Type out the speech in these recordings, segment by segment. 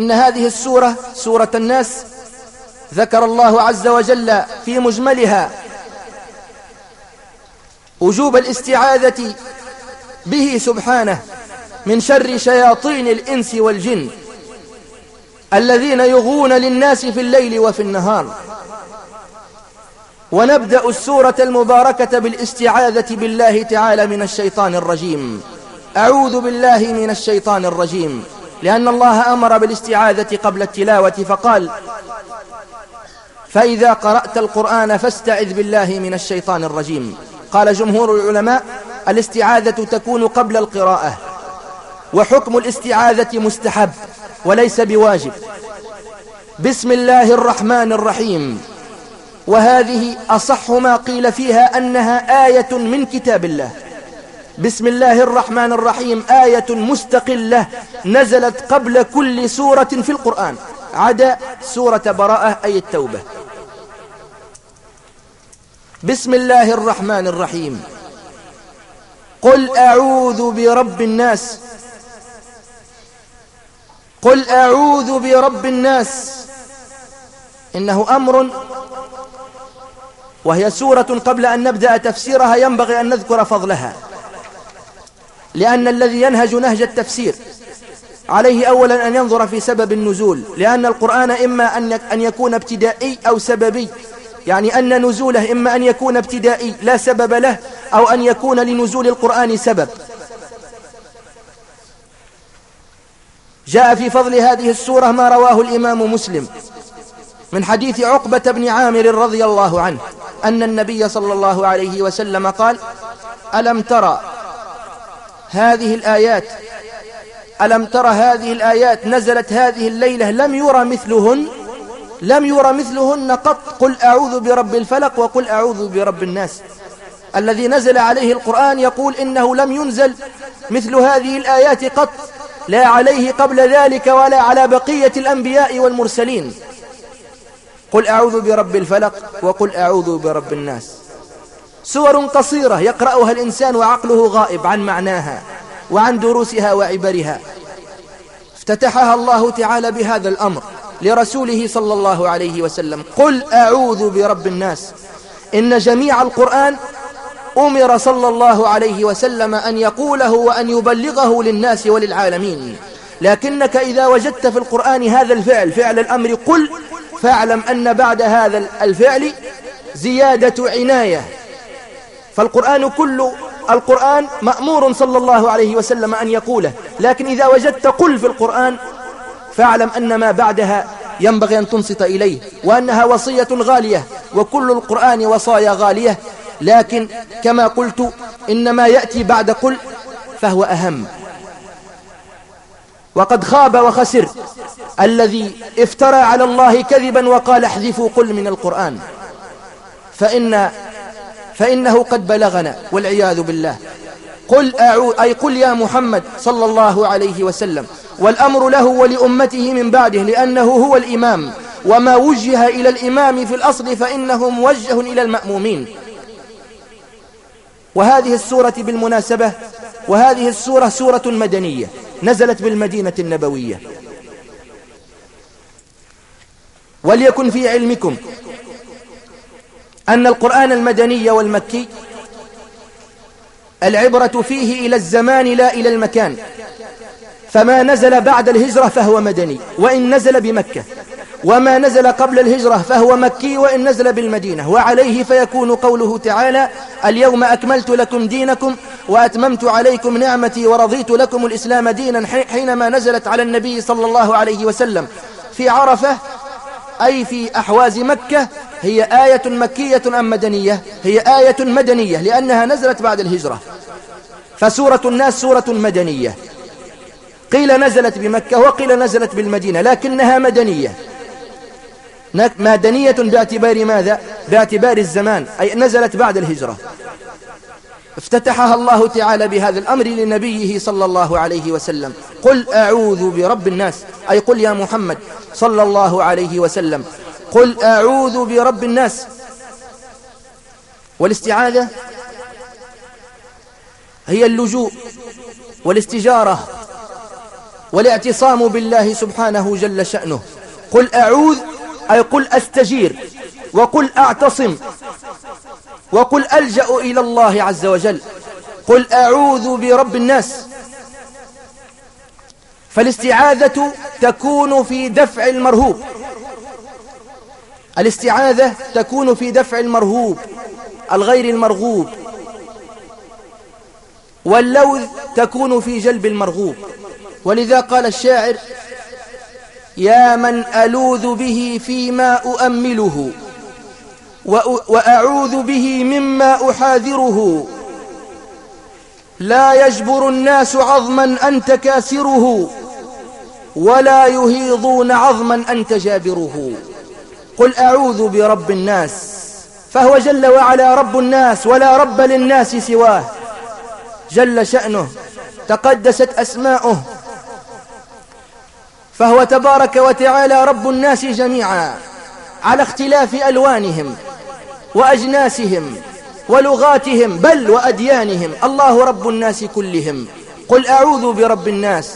إن هذه السورة سورة الناس ذكر الله عز وجل في مجملها وجوب الاستعاذة به سبحانه من شر شياطين الإنس والجن الذين يغون للناس في الليل وفي النهار. ونبدأ السورة المباركة بالاستعاذة بالله تعالى من الشيطان الرجيم. أعوذ بالله من الشيطان الرجيم. لأن الله أمر بالاستعاذة قبل التلاوة فقال فإذا قرأت القرآن فاستعذ بالله من الشيطان الرجيم. قال جمهور العلماء الاستعاذة تكون قبل القراءة وحكم الاستعاذة مستحب وليس بواجب. بسم الله الرحمن الرحيم. وهذه أصح ما قيل فيها أنها آية من كتاب الله. بسم الله الرحمن الرحيم آية مستقلة نزلت قبل كل سورة في القرآن. عدا سورة براءة أي التوبة. بسم الله الرحمن الرحيم. قل أعوذ برب الناس. قل أعوذ برب الناس. إنه أمر وهي سورة قبل أن نبدأ تفسيرها ينبغي أن نذكر فضلها. لأن الذي ينهج نهج التفسير عليه أولا أن ينظر في سبب النزول لأن القرآن إما أن يكون ابتدائي أو سببي. يعني أن نزوله إما أن يكون ابتدائي لا سبب له أو أن يكون لنزول القرآن سبب. جاء في فضل هذه السورة ما رواه الإمام مسلم من حديث عقبة بن عامر رضي الله عنه أن النبي صلى الله عليه وسلم قال ألم ترى هذه الآيات. ألم ترى هذه الآيات نزلت هذه الليلة لم يرى مثلهن؟ لم يرى مثلهن قط. قل أعوذ برب الفلق وقل أعوذ برب الناس. الذي نزل عليه القرآن يقول إنه لم ينزل مثل هذه الآيات قط. لا عليه قبل ذلك ولا على بقية الأنبياء والمرسلين. قل أعوذ برب الفلق وقل أعوذ برب الناس. سور قصيرة يقرأها الإنسان وعقله غائب عن معناها وعن دروسها وعبرها. افتتحها الله تعالى بهذا الأمر لرسوله صلى الله عليه وسلم. قل أعوذ برب الناس. إن جميع القرآن أمر صلى الله عليه وسلم أن يقوله وأن يبلغه للناس وللعالمين. لكنك إذا وجدت في القرآن هذا الفعل فعل الأمر قل فاعلم أن بعد هذا الفعل زيادة عناية. فالقرآن كل القرآن مأمور صلى الله عليه وسلم أن يقوله. لكن إذا وجدت قل في القرآن فاعلم أن ما بعدها ينبغي أن تنصت إليه وأنها وصية غالية وكل القرآن وصايا غالية. لكن كما قلت إن ما يأتي بعد قل فهو أهم. وقد خاب وخسر الذي افترى على الله كذبا وقال احذفوا قل من القرآن. فإن فإنه قد بلغنا والعياذ بالله. قل أعوذ أي قل يا محمد صلى الله عليه وسلم والأمر له ولأمته من بعده لأنه هو الإمام. وما وجه إلى الإمام في الأصل فإنه موجه إلى المأمومين. وهذه السورة بالمناسبة وهذه السورة سورة مدنية نزلت بالمدينة النبوية. وليكن في علمكم أن القرآن المدني والمكي العبرة فيه إلى الزمان لا إلى المكان فما نزل بعد الهجرة فهو مدني وإن نزل بمكة وما نزل قبل الهجرة فهو مكي وإن نزل بالمدينة وعليه فيكون قوله تعالى اليوم أكملت لكم دينكم وأتممت عليكم نعمتي ورضيت لكم الإسلام دينا حينما نزلت على النبي صلى الله عليه وسلم في عرفة أي في أحواز مكة هي آية مكية أم مدنية؟ هي آية مدنية لأنها نزلت بعد الهجرة. فسورة الناس سورة مدنية. قيل نزلت بمكة وقيل نزلت بالمدينة لكنها مدنية. مدنية باعتبار ماذا؟ باعتبار الزمان أي نزلت بعد الهجرة. افتتحها الله تعالى بهذا الأمر لنبيه صلى الله عليه وسلم. قل أعوذ برب الناس أي قل يا محمد صلى الله عليه وسلم. قل أعوذ برب الناس. والاستعاذة هي اللجوء والاستجارة والاعتصام بالله سبحانه جل شأنه. قل أعوذ أي قل أستجير وقل أعتصم وقل ألجأ إلى الله عز وجل. قل أعوذ برب الناس. فالاستعاذة تكون في دفع المرهوب. الاستعاذة تكون في دفع المرهوب الغير المرغوب. واللوذ تكون في جلب المرغوب. ولذا قال الشاعر يا من ألوذ به فيما أؤمله وأعوذ به مما أحاذره. لا يجبر الناس عظما أنت كاسره ولا يهيضون عظما أنت جابره قل أعوذ برب الناس فهو جل وعلا رب الناس ولا رب للناس سواه. جل شأنه تقدست أسماؤه فهو تبارك وتعالى رب الناس جميعا على اختلاف ألوانهم وأجناسهم ولغاتهم بل وأديانهم. الله رب الناس كلهم. قل أعوذ برب الناس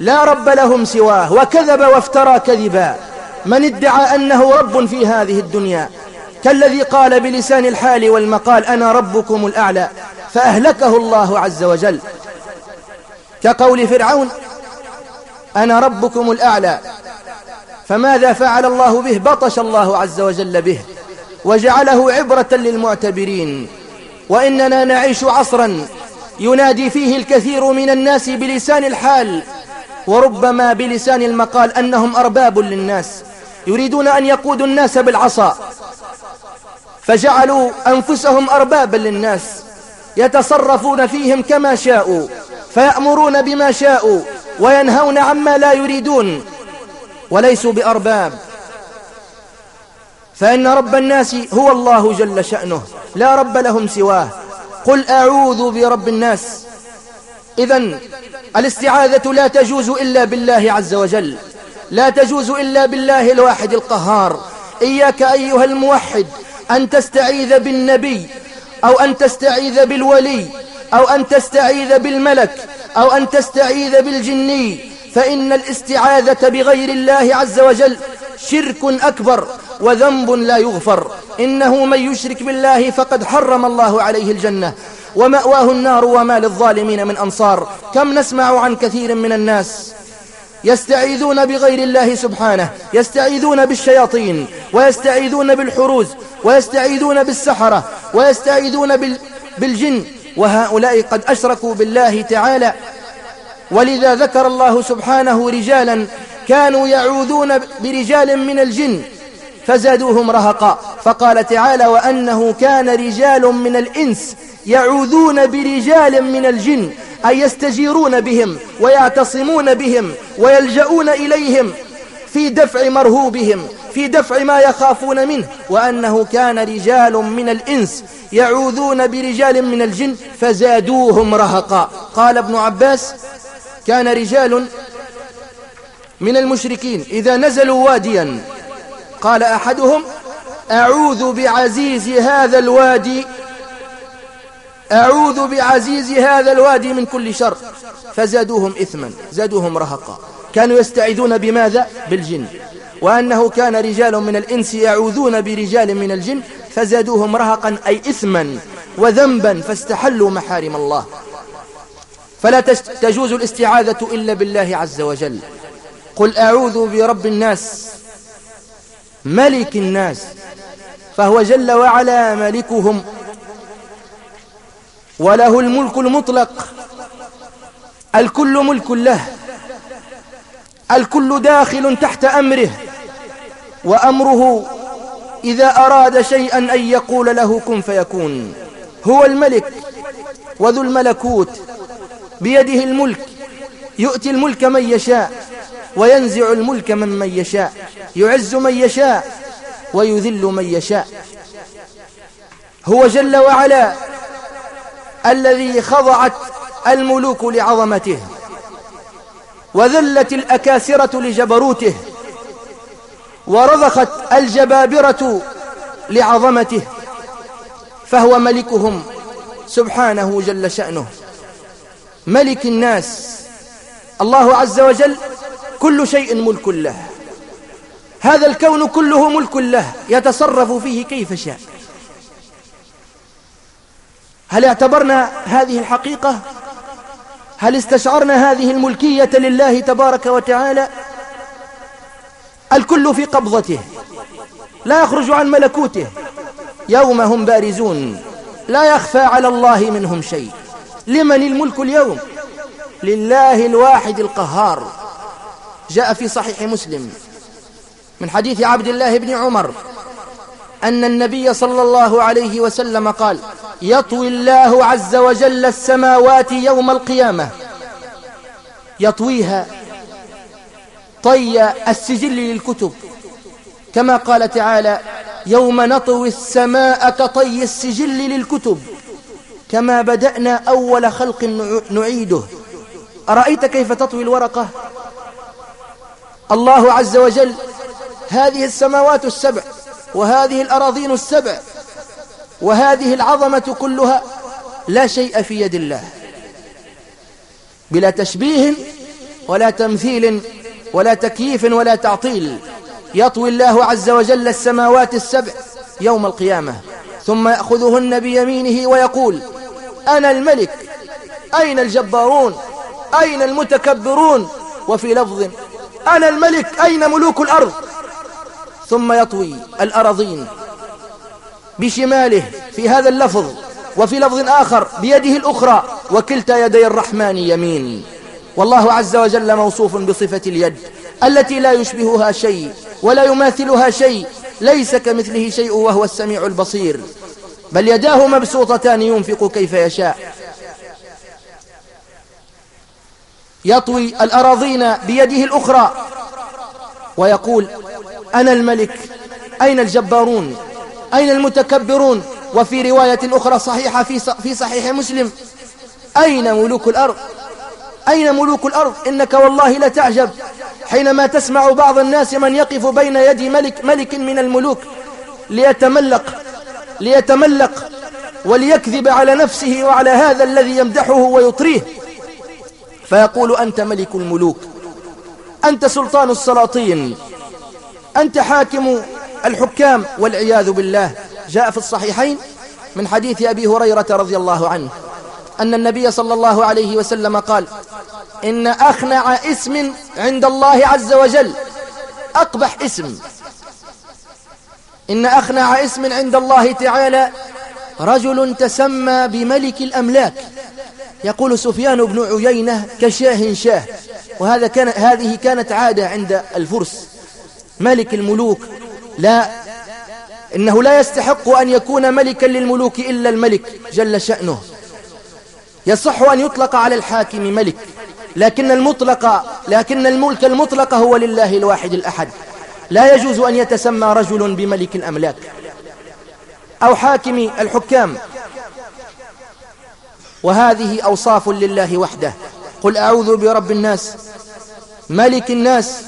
لا رب لهم سواه وكذب وافترى كذبا. من ادعى أنه رب في هذه الدنيا كالذي قال بلسان الحال والمقال أنا ربكم الأعلى فأهلكه الله عز وجل. كقول فرعون أنا ربكم الأعلى فماذا فعل الله به؟ بطش الله عز وجل به وجعله عبرة للمعتبرين. وإننا نعيش عصرا ينادي فيه الكثير من الناس بلسان الحال وربما بلسان المقال أنهم أرباب للناس. يريدون أن يقودوا الناس بالعصا. فجعلوا أنفسهم أربابا للناس يتصرفون فيهم كما شاءوا فيأمرون بما شاءوا وينهون عما لا يريدون وليسوا بأرباب. فإن رب الناس هو الله جل شأنه لا رب لهم سواه. قل أعوذ برب الناس. إذا الاستعاذة لا تجوز إلا بالله عز وجل. لا تجوز إلا بالله الواحد القهار. إياك أيها الموحد أن تستعيذ بالنبي أو أن تستعيذ بالولي أو أن تستعيذ بالملك أو أن تستعيذ بالجني فإن الاستعاذة بغير الله عز وجل شرك أكبر وذنب لا يغفر. إنه من يشرك بالله فقد حرم الله عليه الجنة. ومأواه النار وما للظالمين من أنصار. كم نسمع عن كثير من الناس يستعيذون بغير الله سبحانه يستعيذون بالشياطين ويستعيذون بالحروز ويستعيذون بالسحرة ويستعيذون بالجن. وهؤلاء قد أشركوا بالله تعالى. ولذا ذكر الله سبحانه رجالا كانوا يعوذون برجال من الجن. فزادوهم رهقا. فقال تعالى وأنه كان رجال من الإنس يعوذون برجال من الجن أي يستجيرون بهم ويعتصمون بهم ويلجؤون إليهم في دفع مرهوبهم في دفع ما يخافون منه. وأنه كان رجال من الإنس يعوذون برجال من الجن فزادوهم رهقا. قال ابن عباس كان رجال من المشركين إذا نزلوا واديا قال أحدهم أعوذ بعزيز هذا الوادي أعوذ بعزيز هذا الوادي من كل شر. فزادوهم إثما زادوهم رهقا. كانوا يستعيذون بماذا؟ بالجن. وأنه كان رجال من الإنس يعوذون برجال من الجن فزادوهم رهقا أي إثما وذنبا فاستحلوا محارم الله. فلا تجوز الاستعاذة إلا بالله عز وجل. قل أعوذ برب الناس ملك الناس فهو جل وعلا ملكهم. وله الملك المطلق الكل ملك له. الكل داخل تحت أمره وأمره إذا أراد شيئا أن يقول له كن فيكون. هو الملك وذو الملكوت. بيده الملك يؤتي الملك من يشاء. وينزع الملك من من يشاء يعز من يشاء ويذل من يشاء. هو جل وعلا الذي خضعت الملوك لعظمته وذلت الأكاسرة لجبروته ورضخت الجبابرة لعظمته فهو ملكهم سبحانه جل شأنه. ملك الناس الله عز وجل كل شيء ملك له. هذا الكون كله ملك له. يتصرف فيه كيف شاء. هل اعتبرنا هذه الحقيقة؟ هل استشعرنا هذه الملكية لله تبارك وتعالى؟ الكل في قبضته. لا يخرج عن ملكوته. يوم هم بارزون. لا يخفى على الله منهم شيء. لمن الملك اليوم؟ لله الواحد القهار. جاء في صحيح مسلم من حديث عبد الله بن عمر أن النبي صلى الله عليه وسلم قال يطوي الله عز وجل السماوات يوم القيامة يطويها طي السجل للكتب. كما قال تعالى يوم نطوي السماء كطي السجل للكتب كما بدأنا أول خلق نعيده. أرأيت كيف تطوي الورقة؟ الله عز وجل هذه السماوات السبع وهذه الأراضين السبع وهذه العظمة كلها لا شيء في يد الله بلا تشبيه ولا تمثيل ولا تكييف ولا تعطيل يطوي الله عز وجل السماوات السبع يوم القيامة ثم يأخذهن بيمينه ويقول أنا الملك أين الجبارون؟ أين المتكبرون؟ وفي لفظ أنا الملك أين ملوك الأرض؟ ثم يطوي الأراضين بشماله في هذا اللفظ وفي لفظ آخر بيده الأخرى وكلتا يدي الرحمن يمين. والله عز وجل موصوف بصفة اليد التي لا يشبهها شيء ولا يماثلها شيء ليس كمثله شيء وهو السميع البصير. بل يداه مبسوطتان ينفق كيف يشاء. يطوي الأراضين بيده الأخرى ويقول أنا الملك أين الجبارون؟ أين المتكبرون؟ وفي رواية أخرى صحيحة في صحيح مسلم أين ملوك الأرض؟ أين ملوك الأرض؟ إنك والله لا تعجب. حينما تسمع بعض الناس من يقف بين يدي ملك ملك من الملوك ليتملق ليتملق وليكذب على نفسه وعلى هذا الذي يمدحه ويطريه فيقول أنت ملك الملوك أنت سلطان السلاطين أنت حاكم الحكام والعياذ بالله. جاء في الصحيحين من حديث أبي هريرة رضي الله عنه أن النبي صلى الله عليه وسلم قال إن أخنع اسم عند الله عز وجل أقبح اسم. إن أخنع اسم عند الله تعالى رجل تسمى بملك الأملاك. يقول سفيان بن عيينة كشاه شاه وهذا كان هذه كانت عادة عند الفرس. ملك الملوك لا إنه لا يستحق أن يكون ملكا للملوك إلا الملك جل شأنه. يصح أن يطلق على الحاكم ملك لكن المطلق لكن الملك المطلق هو لله الواحد الأحد. لا يجوز أن يتسمى رجل بملك الأملاك أو حاكم الحكام وهذه أوصاف لله وحده. قل أعوذ برب الناس ملك الناس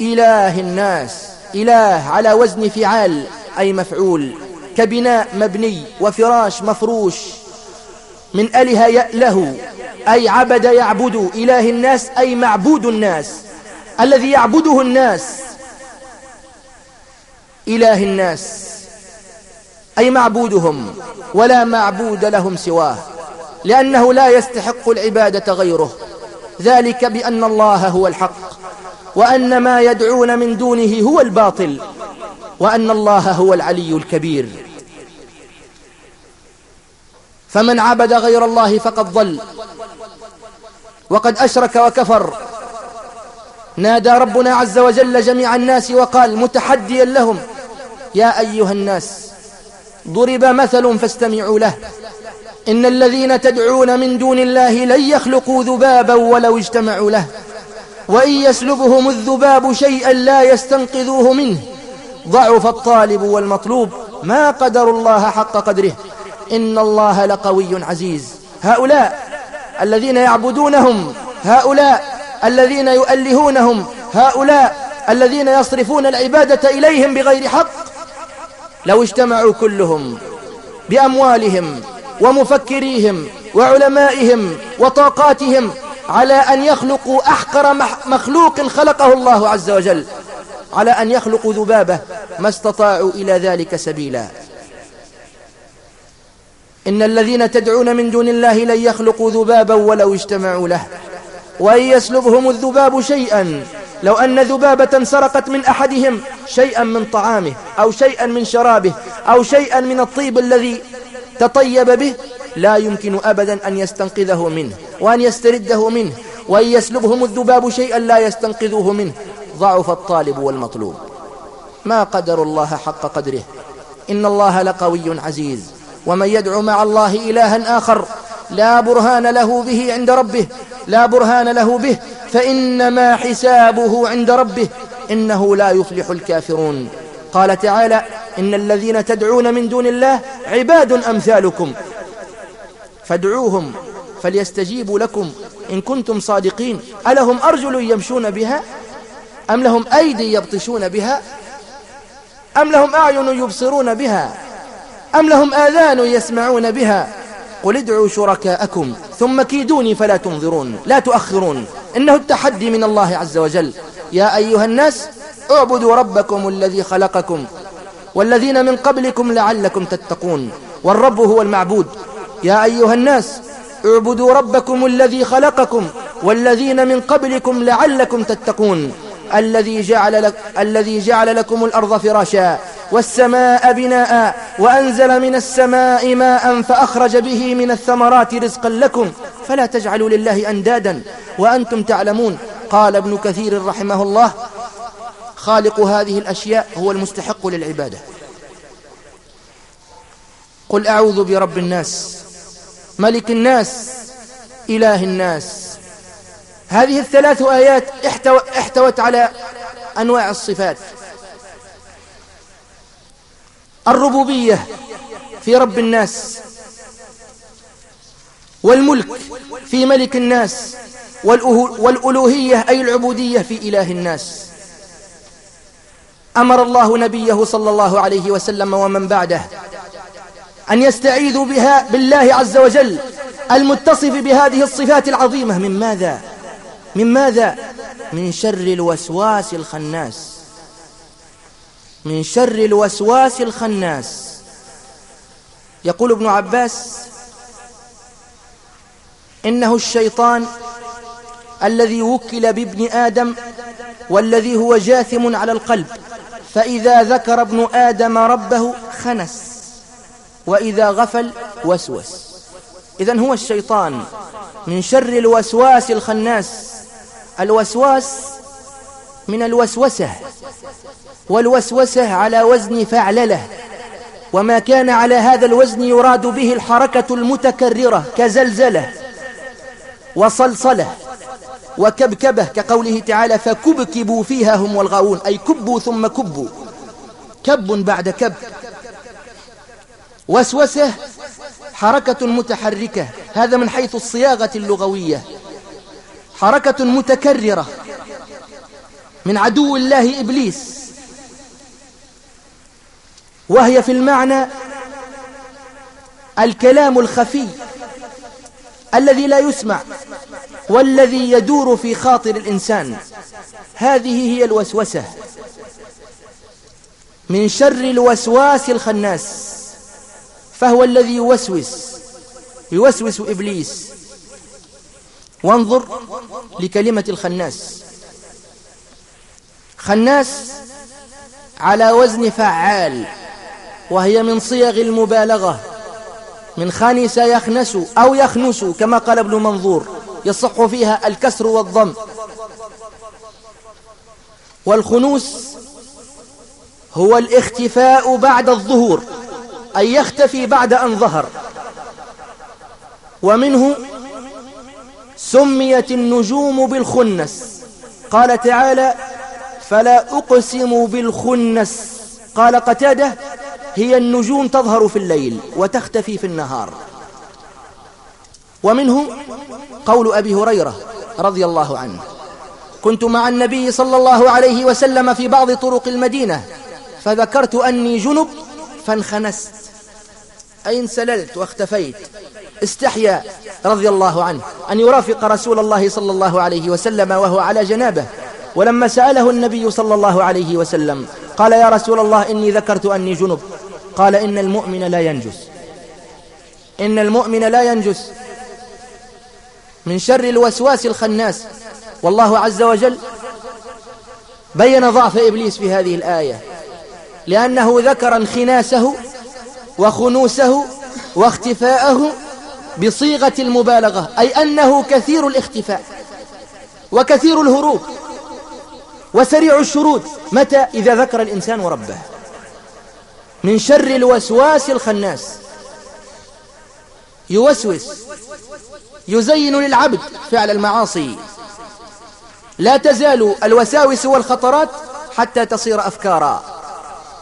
إله الناس. إله على وزن فعال أي مفعول. كبناء مبني وفراش مفروش. من أله يأله أي عبد يعبد. إله الناس أي معبود الناس. الذي يعبده الناس. إله الناس أي معبودهم. ولا معبود لهم سواه. لأنه لا يستحق العبادة غيره. ذلك بأن الله هو الحق وأن ما يدعون من دونه هو الباطل وأن الله هو العلي الكبير. فمن عبد غير الله فقد ضل وقد أشرك وكفر. نادى ربنا عز وجل جميع الناس وقال متحديا لهم يا أيها الناس ضرب مثل فاستمعوا له. إن الذين تدعون من دون الله لن يخلقوا ذبابا ولو اجتمعوا له. وإن يسلبهم الذباب شيئا لا يستنقذوه منه. ضعف الطالب والمطلوب. ما قدر الله حق قدره. إن الله لقوي عزيز. هؤلاء الذين يعبدونهم. هؤلاء الذين يؤلهونهم. هؤلاء الذين يصرفون العبادة إليهم بغير حق. لو اجتمعوا كلهم بأموالهم ومفكريهم وعلمائهم وطاقاتهم على أن يخلقوا أحقر مخلوق خلقه الله عز وجل على أن يخلقوا ذبابة ما استطاعوا إلى ذلك سبيلا. إن الذين تدعون من دون الله لن يخلقوا ذبابا ولو اجتمعوا له وإن يسلبهم الذباب شيئا لو أن ذبابة سرقت من أحدهم شيئا من طعامه أو شيئا من شرابه أو شيئا من الطيب الذي تطيب به لا يمكن أبدا أن يستنقذه منه وأن يسترده منه وإن يسلبهم الذباب شيئا لا يستنقذوه منه. ضعف الطالب والمطلوب. ما قدر الله حق قدره. إن الله لقوي عزيز. ومن يدعو مع الله إلها آخر لا برهان له به عند ربه. لا برهان له به فإنما حسابه عند ربه. إنه لا يفلح الكافرون. قال تعالى إن الذين تدعون من دون الله عباد أمثالكم فادعوهم فليستجيبوا لكم إن كنتم صادقين ألهم أرجل يمشون بها أم لهم أيدي يبطشون بها أم لهم أعين يبصرون بها أم لهم آذان يسمعون بها قل ادعوا شركاءكم ثم كيدوني فلا تنظرون لا تؤخرون إنه التحدي من الله عز وجل يا أيها الناس اعبدوا ربكم الذي خلقكم والذين من قبلكم لعلكم تتقون والرب هو المعبود. يا أيها الناس اعبدوا ربكم الذي خلقكم والذين من قبلكم لعلكم تتقون. الذي جعل, لك الذي جعل لكم الأرض فراشا والسماء بناء وأنزل من السماء ماء فأخرج به من الثمرات رزقا لكم. فلا تجعلوا لله أندادا وأنتم تعلمون. قال ابن كثير رحمه الله خالق هذه الأشياء هو المستحق للعبادة. قل أعوذ برب الناس ملك الناس إله الناس. هذه الثلاث آيات احتوت على أنواع الصفات. الربوبية في رب الناس والملك في ملك الناس والألوهية أي العبودية في إله الناس. أمر الله نبيه صلى الله عليه وسلم ومن بعده أن يستعيذوا بها بالله عز وجل المتصف بهذه الصفات العظيمة من ماذا؟ من ماذا؟ من شر الوسواس الخناس من شر الوسواس الخناس يقول ابن عباس إنه الشيطان الذي وكل بابن آدم والذي هو جاثم على القلب فإذا ذكر ابن آدم ربه خنس وإذا غفل وسوس. إذن هو الشيطان من شر الوسواس الخناس. الوسواس من الوسوسة والوسوسة على وزن فعلله وما كان على هذا الوزن يراد به الحركة المتكررة كزلزلة وصلصلة. وكبكبة كقوله تعالى فكبكبوا فيها هم والغاوون أي كبوا ثم كبوا. كب بعد كب. وسوسة حركة متحركة هذا من حيث الصياغة اللغوية. حركة متكررة من عدو الله إبليس. وهي في المعنى الكلام الخفي الذي لا يسمع. والذي يدور في خاطر الإنسان. هذه هي الوسوسة. من شر الوسواس الخناس. فهو الذي يوسوس. يوسوس إبليس. وانظر لكلمة الخناس. خناس على وزن فعال وهي من صيغ المبالغة. من خنس يخنس أو يخنس كما قال ابن منظور. يصح فيها الكسر والضم. والخنوس هو الاختفاء بعد الظهور أي يختفي بعد أن ظهر. ومنه سميت النجوم بالخنس. قال تعالى فلا أقسم بالخنس قال قتادة هي النجوم تظهر في الليل وتختفي في النهار ومنه قول أبي هريرة رضي الله عنه. كنت مع النبي صلى الله عليه وسلم في بعض طرق المدينة فذكرت أني جنب فانخنست. أي انسللت واختفيت؟ استحيا رضي الله عنه أن يرافق رسول الله صلى الله عليه وسلم وهو على جنابه. ولما سأله النبي صلى الله عليه وسلم قال يا رسول الله إني ذكرت أني جنب. قال إن المؤمن لا ينجس. إن المؤمن لا ينجس. من شر الوسواس الخناس. والله عز وجل بين ضعف إبليس في هذه الآية. لأنه ذكر انخناسه وخنوسه واختفاءه بصيغة المبالغة أي أنه كثير الاختفاء وكثير الهروب وسريع الشرود. متى؟ إذا ذكر الإنسان ربه. من شر الوسواس الخناس. يوسوس يزين للعبد فعل المعاصي. لا تزال الوساوس والخطرات حتى تصير أفكارا.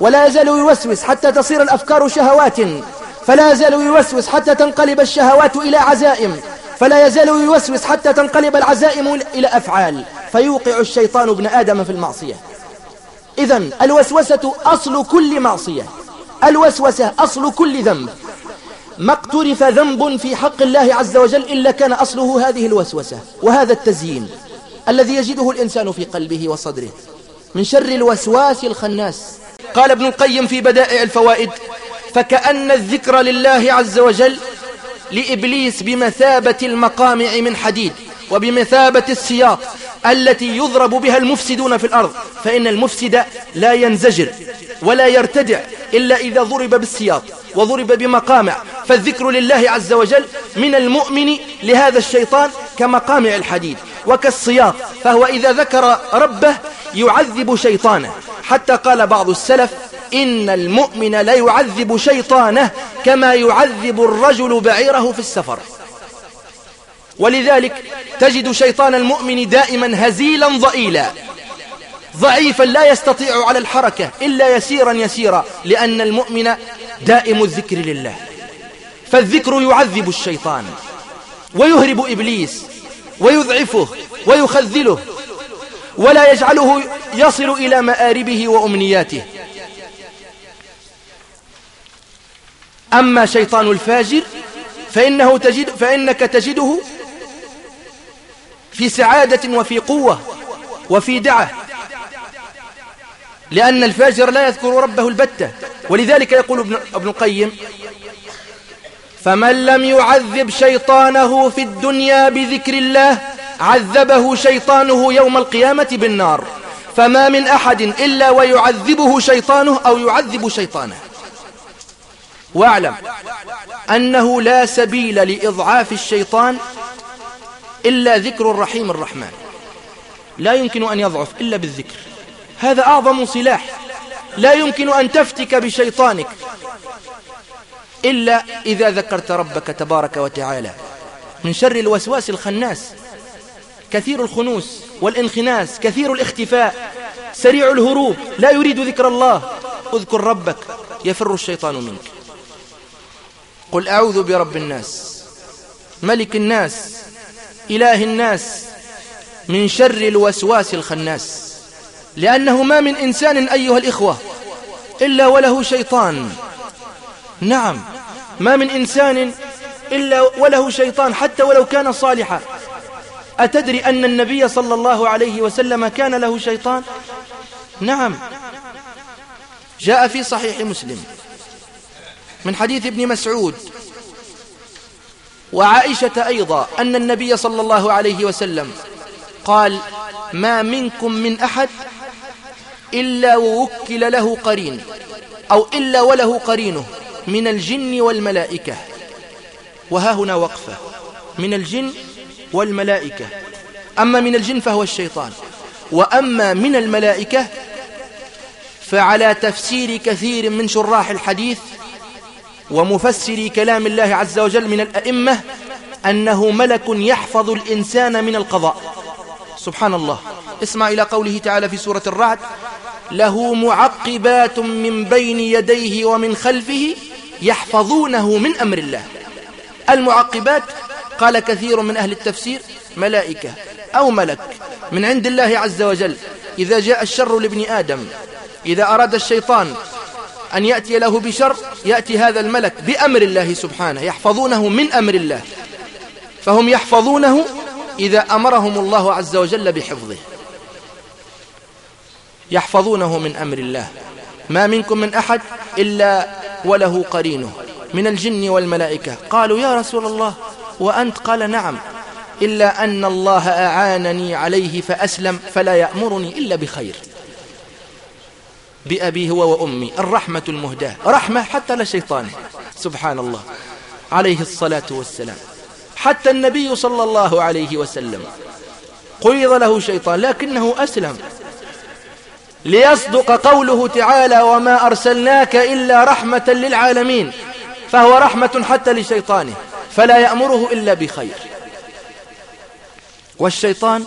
ولا يزال يوسوس حتى تصير الأفكار شهوات. فلا يزال يوسوس حتى تنقلب الشهوات إلى عزائم. فلا يزال يوسوس حتى تنقلب العزائم إلى أفعال. فيوقع الشيطان ابن آدم في المعصية. إذا الوسوسة أصل كل معصية. الوسوسة أصل كل ذنب. ما اقترف ذنب في حق الله عز وجل إلا كان أصله هذه الوسوسة وهذا التزيين الذي يجده الإنسان في قلبه وصدره من شر الوسواس الخناس. قال ابن القيم في بدائع الفوائد فكأن الذكر لله عز وجل لإبليس بمثابة المقامع من حديد وبمثابة السياط التي يضرب بها المفسدون في الأرض فإن المفسد لا ينزجر ولا يرتدع إلا إذا ضرب بالسياط وضرب بمقامع. فالذكر لله عز وجل من المؤمن لهذا الشيطان كمقامع الحديد وكالسياط فهو إذا ذكر ربه يعذب شيطانه. حتى قال بعض السلف إن المؤمن لا يعذب شيطانه كما يعذب الرجل بعيره في السفر. ولذلك تجد شيطان المؤمن دائما هزيلا ضئيلا. ضعيفا لا يستطيع على الحركة إلا يسيرا يسيرا لأن المؤمن دائم الذكر لله. فالذكر يعذب الشيطان ويهرب إبليس ويضعفه ويخذله ولا يجعله يصل إلى مآربه وأمنياته. أما شيطان الفاجر فإنه تجد فإنك تجده في سعادة وفي قوة وفي دعة. لأن الفاجر لا يذكر ربه البتة. ولذلك يقول ابن, القيم فمن لم يعذب شيطانه في الدنيا بذكر الله عذبه شيطانه يوم القيامة بالنار. فما من أحد إلا ويعذبه شيطانه أو يعذب شيطانه. واعلم أنه لا سبيل لإضعاف الشيطان إلا ذكر الرحيم الرحمن. لا يمكن أن يضعف إلا بالذكر. هذا أعظم سلاح. لا يمكن أن تفتك بشيطانك. إلا إذا ذكرت ربك تبارك وتعالى. من شر الوسواس الخناس. كثير الخنوس والانخناس كثير الاختفاء. سريع الهروب. لا يريد ذكر الله. اذكر ربك. يفر الشيطان منك. قل أعوذ برب الناس. ملك الناس. إله الناس من شر الوسواس الخناس لأنه ما من إنسان أيها الإخوة إلا وله شيطان. نعم ما من إنسان إلا وله شيطان حتى ولو كان صالحا. أتدري أن النبي صلى الله عليه وسلم كان له شيطان؟ نعم. جاء في صحيح مسلم من حديث ابن مسعود وعائشة أيضا أن النبي صلى الله عليه وسلم قال ما منكم من أحد إلا ووكل له قرين أو إلا وله قرينه من الجن والملائكة. وها هنا وقفة. من الجن والملائكة. أما من الجن فهو الشيطان. وأما من الملائكة فعلى تفسير كثير من شراح الحديث ومفسري كلام الله عز وجل من الأئمة أنه ملك يحفظ الإنسان من القضاء. سبحان الله. اسمع إلى قوله تعالى في سورة الرعد له معقبات من بين يديه ومن خلفه يحفظونه من أمر الله. المعقبات قال كثير من أهل التفسير ملائكة أو ملك من عند الله عز وجل. إذا جاء الشر لابن آدم إذا أراد الشيطان أن يأتي له بشر يأتي هذا الملك بأمر الله سبحانه يحفظونه من أمر الله. فهم يحفظونه إذا أمرهم الله عز وجل بحفظه. يحفظونه من أمر الله. ما منكم من أحد إلا وله قرينه من الجن والملائكة. قالوا يا رسول الله وأنت؟ قال نعم. إلا أن الله أعانني عليه فأسلم فلا يأمرني إلا بخير. بأبي هو وأمي الرحمة المهداة رحمة حتى لشيطانه سبحان الله عليه الصلاة والسلام. حتى النبي صلى الله عليه وسلم قيض له شيطان لكنه أسلم. ليصدق قوله تعالى وما أرسلناك إلا رحمة للعالمين فهو رحمة حتى لشيطانه فلا يأمره إلا بخير. والشيطان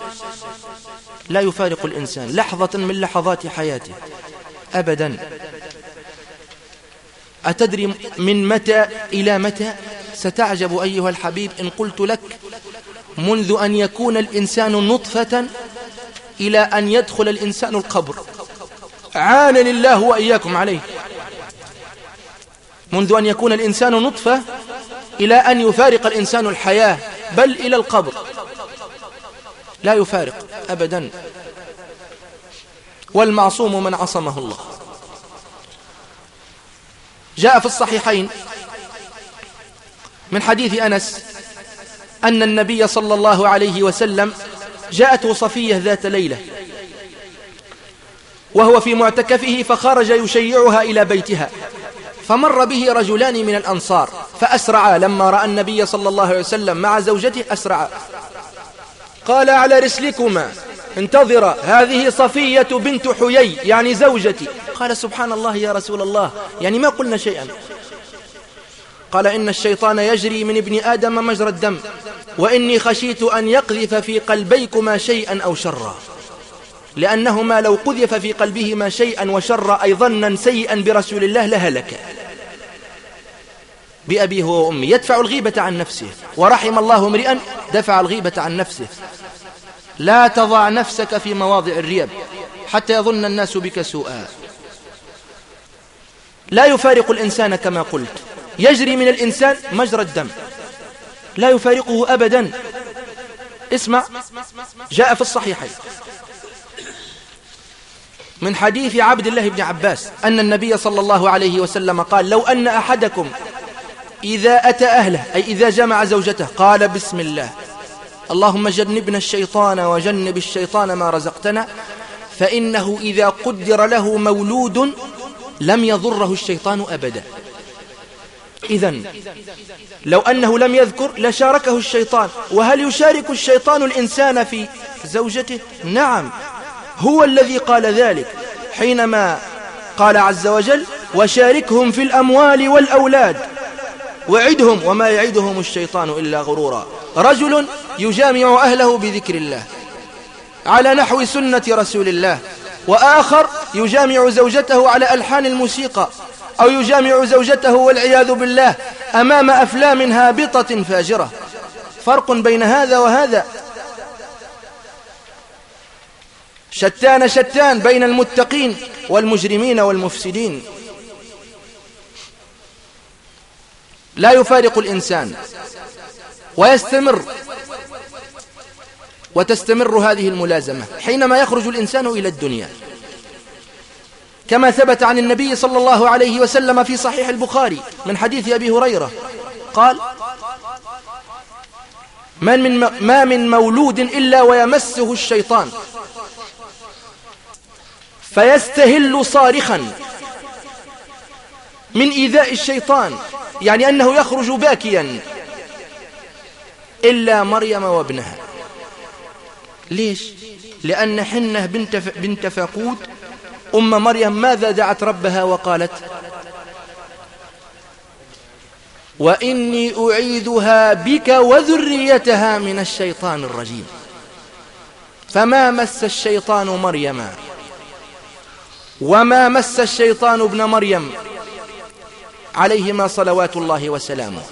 لا يفارق الإنسان لحظة من لحظات حياته. أبدا. أتدري من متى إلى متى؟ ستعجب أيها الحبيب إن قلت لك منذ أن يكون الإنسان نطفة إلى أن يدخل الإنسان القبر. عانني الله وإياكم عليه. منذ أن يكون الإنسان نطفة إلى أن يفارق الإنسان الحياة بل إلى القبر. لا يفارق أبدا. والمعصوم من عصمه الله. جاء في الصحيحين من حديث أنس أن النبي صلى الله عليه وسلم جاءته صفية ذات ليلة وهو في معتكفه فخرج يشيعها إلى بيتها فمر به رجلان من الأنصار فأسرعا لما رأى النبي صلى الله عليه وسلم مع زوجته أسرعا. قال على رسلكما. انتظر هذه صفية بنت حيي يعني زوجتي. قال سبحان الله يا رسول الله. يعني ما قلنا شيئا. قال إن الشيطان يجري من ابن آدم مجرى الدم وإني خشيت أن يقذف في قلبيكما شيئا أو شرا. لأنهما لو قذف في قلبهما شيئا وشرا أي ظنا سيئا برسول الله لهلك. بأبيه وأمي يدفع الغيبة عن نفسه. ورحم الله امرئا دفع الغيبة عن نفسه. لا تضع نفسك في مواضع الريب حتى يظن الناس بك سوءا. لا يفارق الإنسان كما قلت. يجري من الإنسان مجرى الدم. لا يفارقه أبدا. اسمع جاء في الصحيحين. من حديث عبد الله بن عباس أن النبي صلى الله عليه وسلم قال لو أن أحدكم إذا أتى أهله أي إذا جمع زوجته قال بسم الله. اللهم جنبنا الشيطان وجنب الشيطان ما رزقتنا فإنه إذا قدر له مولود لم يضره الشيطان أبدا. إذا لو أنه لم يذكر لشاركه الشيطان وهل يشارك الشيطان الإنسان في زوجته؟ نعم. هو الذي قال ذلك حينما قال عز وجل وشاركهم في الأموال والأولاد وعدهم وما يعدهم الشيطان إلا غرورا. رجل يجامع أهله بذكر الله على نحو سنة رسول الله وآخر يجامع زوجته على ألحان الموسيقى أو يجامع زوجته والعياذ بالله أمام أفلام هابطة فاجرة. فرق بين هذا وهذا. شتان شتان بين المتقين والمجرمين والمفسدين. لا يفارق الإنسان ويستمر وتستمر هذه الملازمة حينما يخرج الإنسان إلى الدنيا. كما ثبت عن النبي صلى الله عليه وسلم في صحيح البخاري من حديث أبي هريرة قال من من ما من مولود إلا ويمسه الشيطان فيستهل صارخا من إيذاء الشيطان يعني أنه يخرج باكيا إلا مريم وابنها. ليش؟ لأن حنة بنت, بنت فاقود أم مريم ماذا دعت ربها وقالت؟ وإني أعيذها بك وذريتها من الشيطان الرجيم. فما مس الشيطان مريم؟ وما مس الشيطان ابن مريم؟ عليهما صلوات الله وسلامه.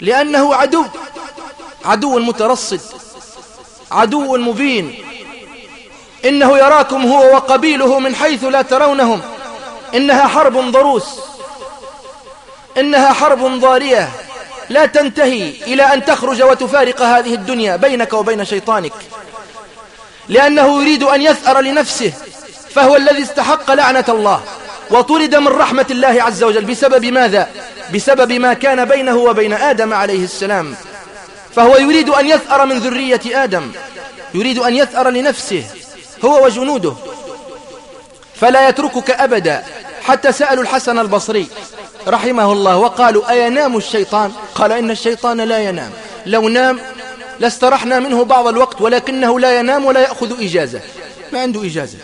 لأنه عدو عدو مترصد عدو مبين. إنه يراكم هو وقبيله من حيث لا ترونهم. إنها حرب ضروس. إنها حرب ضارية. لا تنتهي إلى أن تخرج وتفارق هذه الدنيا بينك وبين شيطانك. لأنه يريد أن يثأر لنفسه فهو الذي استحق لعنة الله. وطرد من رحمة الله عز وجل. بسبب ماذا؟ بسبب ما كان بينه وبين آدم عليه السلام. فهو يريد أن يثأر من ذرية آدم. يريد أن يثأر لنفسه. هو وجنوده. فلا يتركك أبدا. حتى سألوا الحسن البصري رحمه الله وقالوا أينام الشيطان؟ قال إن الشيطان لا ينام. لو نام لاسترحنا منه بعض الوقت ولكنه لا ينام ولا يأخذ إجازة. ما عنده إجازة.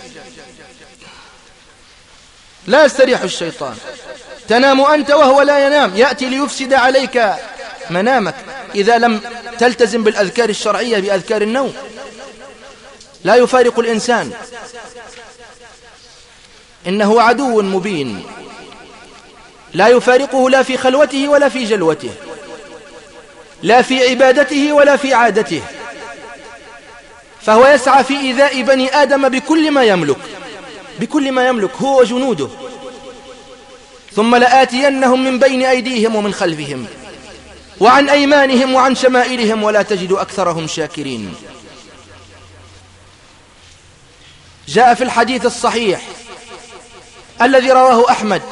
لا يستريح الشيطان. تنام أنت وهو لا ينام. يأتي ليفسد عليك منامك. إذا لم تلتزم بالأذكار الشرعية بأذكار النوم. لا يفارق الإنسان. إنه عدو مبين. لا يفارقه لا في خلوته ولا في جلوته. لا في عبادته ولا في عادته. فهو يسعى في إيذاء بني آدم بكل ما يملك. بكل ما يملك هو وجنوده. ثم لآتينهم من بين أيديهم ومن خلفهم وعن أيمانهم وعن شمائلهم ولا تجد أكثرهم شاكرين. جاء في الحديث الصحيح الذي رواه أحمد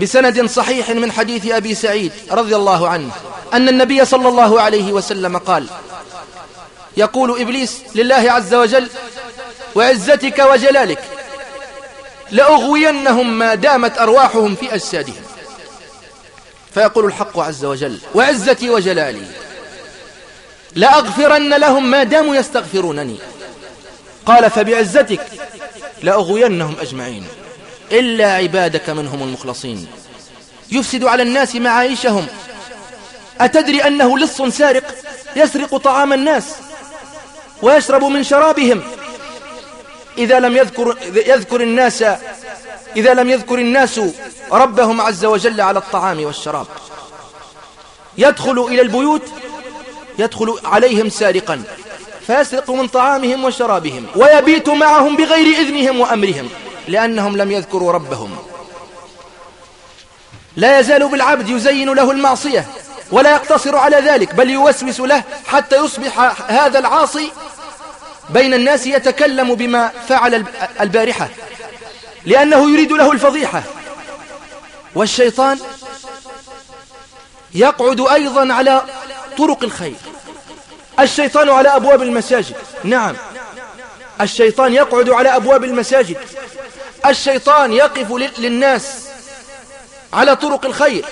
بسند صحيح من حديث أبي سعيد رضي الله عنه أن النبي صلى الله عليه وسلم قال يقول إبليس لله عز وجل وعزتك وجلالك لأغوينهم ما دامت أرواحهم في أجسادهم. فيقول الحق عز وجل وعزتي وجلالي لأغفرن لهم ما داموا يستغفرونني. قال فبعزتك لأغوينهم أجمعين إلا عبادك منهم المخلصين. يفسد على الناس معايشهم. أتدري أنه لص سارق يسرق طعام الناس ويشرب من شرابهم؟ إذا لم يذكر, يذكر الناس إذا لم يذكر الناس ربهم عز وجل على الطعام والشراب. يدخل إلى البيوت يدخل عليهم سارقا. فيسرق من طعامهم وشرابهم ويبيت معهم بغير إذنهم وأمرهم لأنهم لم يذكروا ربهم. لا يزال بالعبد يزين له المعصية ولا يقتصر على ذلك بل يوسوس له حتى يصبح هذا العاصي بين الناس يتكلم بما فعل البارحة لأنه يريد له الفضيحة. والشيطان يقعد أيضا على طرق الخير. الشيطان على أبواب المساجد. نعم. الشيطان يقعد على أبواب المساجد. الشيطان يقف للناس على طرق الخير.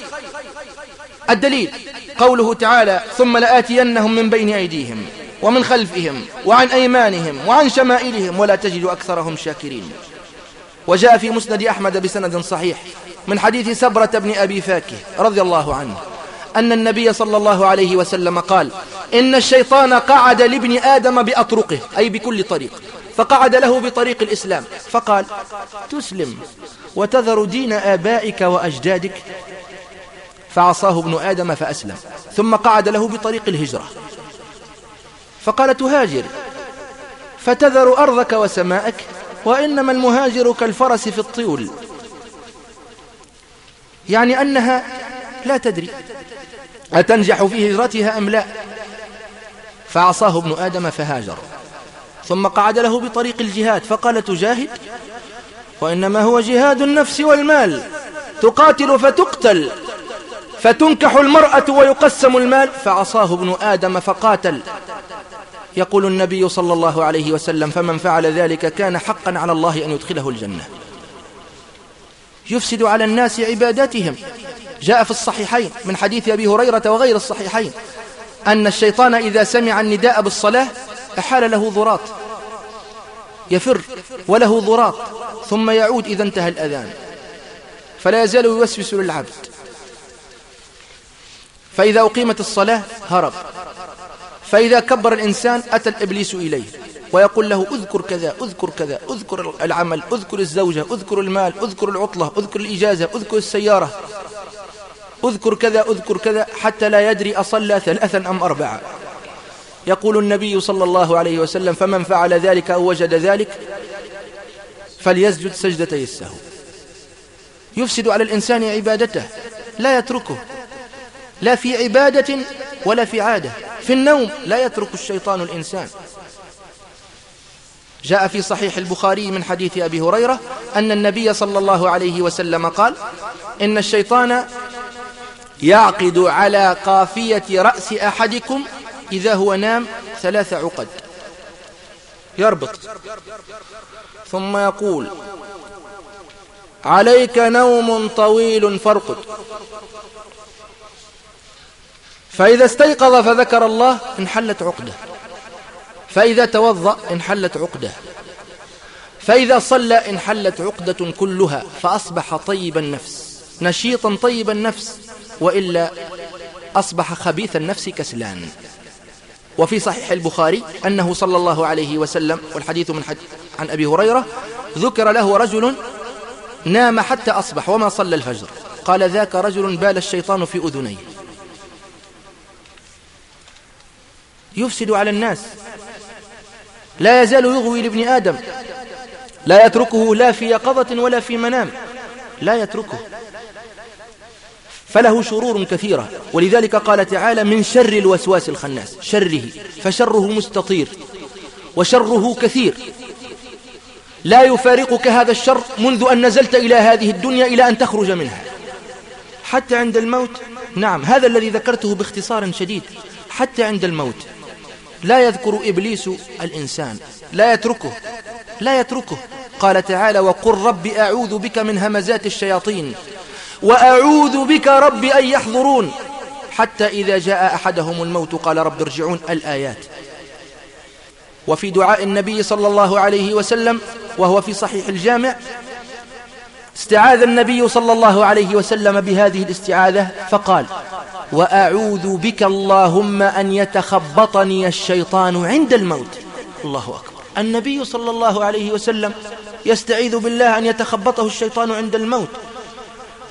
الدليل قوله تعالى ثم لآتينهم من بين أيديهم ومن خلفهم وعن أيمانهم وعن شمائلهم ولا تجد أكثرهم شاكرين. وجاء في مسند أحمد بسند صحيح من حديث سبرة بن أبي فاكه رضي الله عنه أن النبي صلى الله عليه وسلم قال إن الشيطان قعد لابن آدم بأطرقه أي بكل طريق فقعد له بطريق الإسلام فقال تسلم وتذر دين آبائك وأجدادك. فعصاه ابن آدم فأسلم ثم قعد له بطريق الهجرة. فقال تهاجر. فتذر أرضك وسماءك وإنما المهاجر كالفرس في الطيول. يعني أنها لا تدري أتنجح في هجرتها أم لا. فعصاه ابن آدم فهاجر. ثم قعد له بطريق الجهاد فقال تجاهد؟ وإنما هو جهاد النفس والمال. تقاتل فتقتل. فتنكح المرأة ويقسم المال. فعصاه ابن آدم فقاتل. يقول النبي صلى الله عليه وسلم فمن فعل ذلك كان حقا على الله أن يدخله الجنة. يفسد على الناس عباداتهم. جاء في الصحيحين من حديث أبي هريرة وغير الصحيحين أن الشيطان إذا سمع النداء بالصلاة أحال له ضراط. يفر وله ضراط. ثم يعود إذا انتهى الأذان. فلا يزال يوسوس للعبد. فإذا أقيمت الصلاة هرب. فإذا كبر الإنسان أتى الإبليس إليه ويقول له اذكر كذا اذكر كذا اذكر العمل اذكر الزوجة اذكر المال اذكر العطلة اذكر الإجازة اذكر السيارة. اذكر كذا اذكر كذا حتى لا يدري أصلى ثلاثا أم أربعة. يقول النبي صلى الله عليه وسلم فمن فعل ذلك أو وجد ذلك فليسجد سجدتي السهو. يفسد على الإنسان عبادته لا يتركه. لا في عبادة ولا في عادة. في النوم لا يترك الشيطان الإنسان. جاء في صحيح البخاري من حديث أبي هريرة أن النبي صلى الله عليه وسلم قال إن الشيطان يعقد على قافية رأس أحدكم إذا هو نام ثلاث عقد. يربط. ثم يقول عليك نوم طويل فارقد. فإذا استيقظ فذكر الله انحلت عقدة. فإذا توضأ انحلت عقدة. فإذا صلى انحلت عقدة كلها فأصبح طيب النفس نشيطا طيب النفس وإلا أصبح خبيث النفس كسلان. وفي صحيح البخاري أنه صلى الله عليه وسلم والحديث من حديث عن أبي هريرة ذكر له رجل نام حتى أصبح وما صلى الفجر. قال ذاك رجل بال الشيطان في أذنيه. يفسد على الناس. لا يزال يغوي لابن آدم. لا يتركه لا في يقظة ولا في منام. لا يتركه. فله شرور كثيرة. ولذلك قال تعالى من شر الوسواس الخناس شره. فشره مستطير. وشره كثير. لا يفارقك هذا الشر منذ أن نزلت إلى هذه الدنيا إلى أن تخرج منها. حتى عند الموت نعم هذا الذي ذكرته باختصار شديد. حتى عند الموت. لا يذكر إبليس الإنسان. لا يتركه. لا يتركه. قال تعالى وقل رب أعوذ بك من همزات الشياطين وأعوذ بك رب أن يحضرون. حتى إذا جاء أحدهم الموت قال رب ارجعون الآيات. وفي دعاء النبي صلى الله عليه وسلم وهو في صحيح الجامع استعاذ النبي صلى الله عليه وسلم بهذه الاستعاذة فقال وأعوذ بك اللهم أن يتخبطني الشيطان عند الموت. الله أكبر. النبي صلى الله عليه وسلم يستعيذ بالله أن يتخبطه الشيطان عند الموت.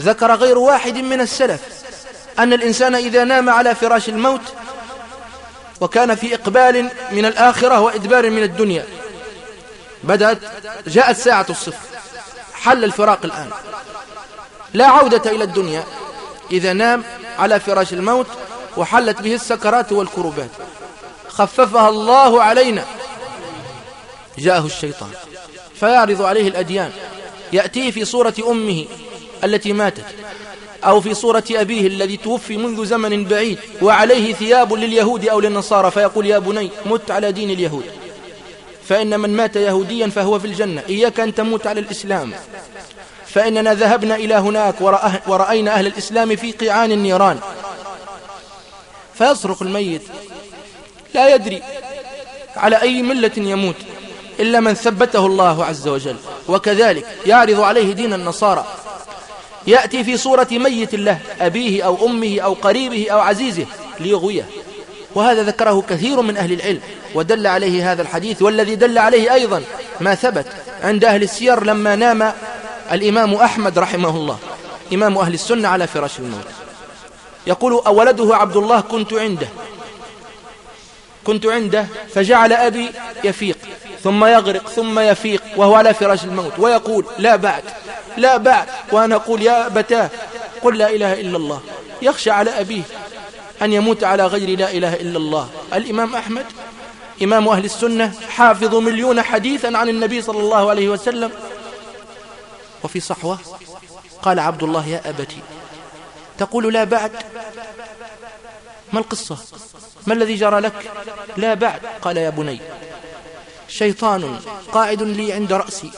ذكر غير واحد من السلف أن الإنسان إذا نام على فراش الموت وكان في إقبال من الآخرة وإدبار من الدنيا. بدأت جاءت ساعة الصفر. حل الفراق الآن. لا عودة إلى الدنيا إذا نام على فراش الموت وحلت به السكرات والكروبات. خففها الله علينا. جاءه الشيطان. فيعرض عليه الأديان. يأتيه في صورة أمه التي ماتت أو في صورة أبيه الذي توفي منذ زمن بعيد وعليه ثياب لليهود أو للنصارى فيقول يا بني مت على دين اليهود. فإن من مات يهوديا فهو في الجنة. إياك أن تموت على الإسلام. فإننا ذهبنا إلى هناك ورأينا أهل الإسلام في قيعان النيران. فيصرخ الميت. لا يدري على أي ملة يموت إلا من ثبته الله عز وجل. وكذلك يعرض عليه دين النصارى. يأتي في صورة ميت له أبيه أو أمه أو قريبه أو عزيزه ليغويه. وهذا ذكره كثير من أهل العلم ودل عليه هذا الحديث والذي دل عليه أيضا ما ثبت عند أهل السير لما نام الإمام أحمد رحمه الله إمام أهل السنة على فراش الموت. يقول ولده عبد الله كنت عنده كنت عنده فجعل أبي يفيق ثم يغرق ثم يفيق وهو على فراش الموت ويقول لا بعد لا بعد وأنا أقول يا أبتاه قل لا إله إلا الله يخشى على أبيه أن يموت على غير لا إله إلا الله. الإمام أحمد إمام أهل السنة حافظ مليون حديثا عن النبي صلى الله عليه وسلم. وفي صحوة قال عبد الله يا أبتي تقول لا بعد. ما القصة؟ ما الذي جرى لك؟ لا بعد قال يا بني. شيطان قاعد لي عند رأسي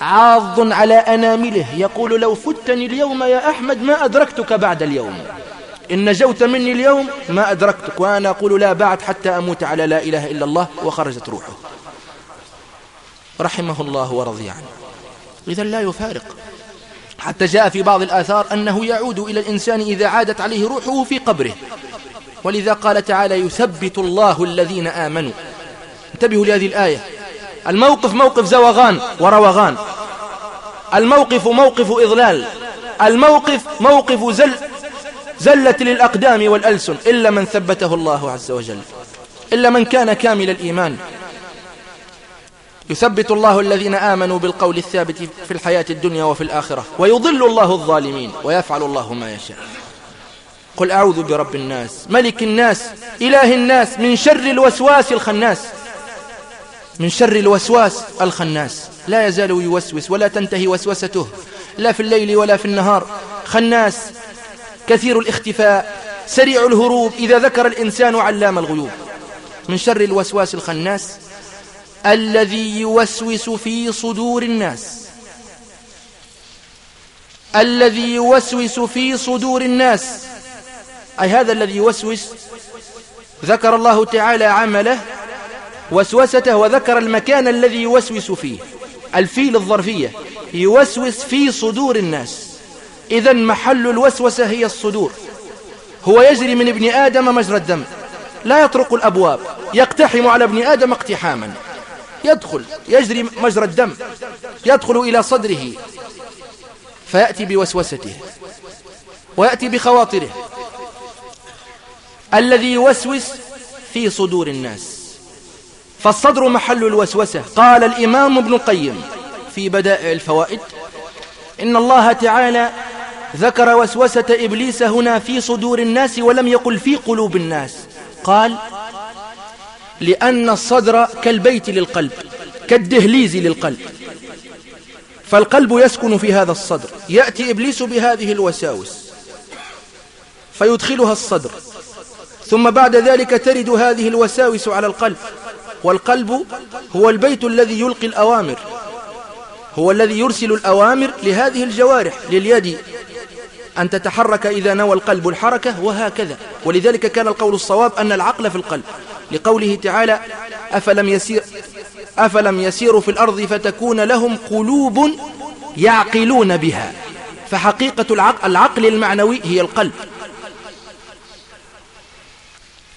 عاض على أنامله يقول لو فتني اليوم يا أحمد ما أدركتك بعد اليوم. إن نجوت مني اليوم ما أدركتك وأنا أقول لا بعد حتى أموت على لا إله إلا الله وخرجت روحه. رحمه الله ورضي عنه. إذا لا يفارق. حتى جاء في بعض الآثار أنه يعود إلى الإنسان إذا عادت عليه روحه في قبره. ولذا قال تعالى يثبت الله الذين آمنوا. انتبهوا لهذه الآية. الموقف موقف زوغان وروغان. الموقف موقف إضلال. الموقف موقف زل زلت للأقدام والألسن إلا من ثبته الله عز وجل إلا من كان كامل الإيمان. يثبت الله الذين آمنوا بالقول الثابت في الحياة الدنيا وفي الآخرة ويضل الله الظالمين ويفعل الله ما يشاء. قل أعوذ برب الناس ملك الناس إله الناس من شر الوسواس الخناس. من شر الوسواس الخناس. لا يزال يوسوس ولا تنتهي وسوسته لا في الليل ولا في النهار. خناس كثير الاختفاء سريع الهروب إذا ذكر الإنسان علام الغيوب. من شر الوسواس الخناس الذي يوسوس في صدور الناس. الذي يوسوس في صدور الناس. أي هذا الذي يوسوس؟ ذكر الله تعالى عمله وسوسته وذكر المكان الذي يوسوس فيه. الفيل الظرفية يوسوس في صدور الناس. إذا محل الوسوسة هي الصدور. هو يجري من ابن آدم مجرى الدم. لا يطرق الأبواب. يقتحم على ابن آدم اقتحاما. يدخل يجري مجرى الدم. يدخل إلى صدره. فيأتي بوسوسته. ويأتي بخواطره. الذي يوسوس في صدور الناس. فالصدر محل الوسوسة. قال الإمام ابن القيم في بدائع الفوائد إن الله تعالى ذكر وسوسة إبليس هنا في صدور الناس ولم يقل في قلوب الناس. قال لأن الصدر كالبيت للقلب كالدهليز للقلب. فالقلب يسكن في هذا الصدر يأتي إبليس بهذه الوساوس فيدخلها الصدر. ثم بعد ذلك ترد هذه الوساوس على القلب والقلب هو البيت الذي يلقي الأوامر هو الذي يرسل الأوامر لهذه الجوارح لليد. أن تتحرك إذا نوى القلب الحركة وهكذا. ولذلك كان القول الصواب أن العقل في القلب. لقوله تعالى أفلم يسير أفلم يسيروا في الأرض فتكون لهم قلوب يعقلون بها. فحقيقة العقل, العقل المعنوي هي القلب.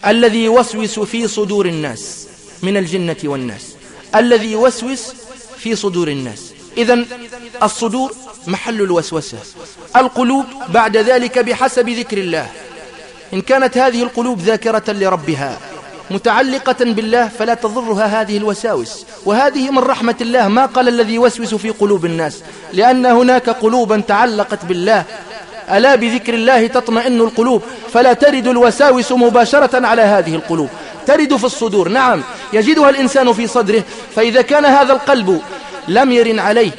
الذي يوسوس في صدور الناس من الجنة والناس. الذي يوسوس في صدور الناس. إذا الصدور محل الوسوسة. القلوب بعد ذلك بحسب ذكر الله. إن كانت هذه القلوب ذاكرة لربها متعلقة بالله فلا تضرها هذه الوساوس. وهذه من رحمة الله ما قال الذي يوسوس في قلوب الناس؟ لأن هناك قلوبا تعلقت بالله. ألا بذكر الله تطمئن القلوب؟ فلا ترد الوساوس مباشرة على هذه القلوب. ترد في الصدور نعم يجدها الإنسان في صدره. فإذا كان هذا القلب لم يرن عليه.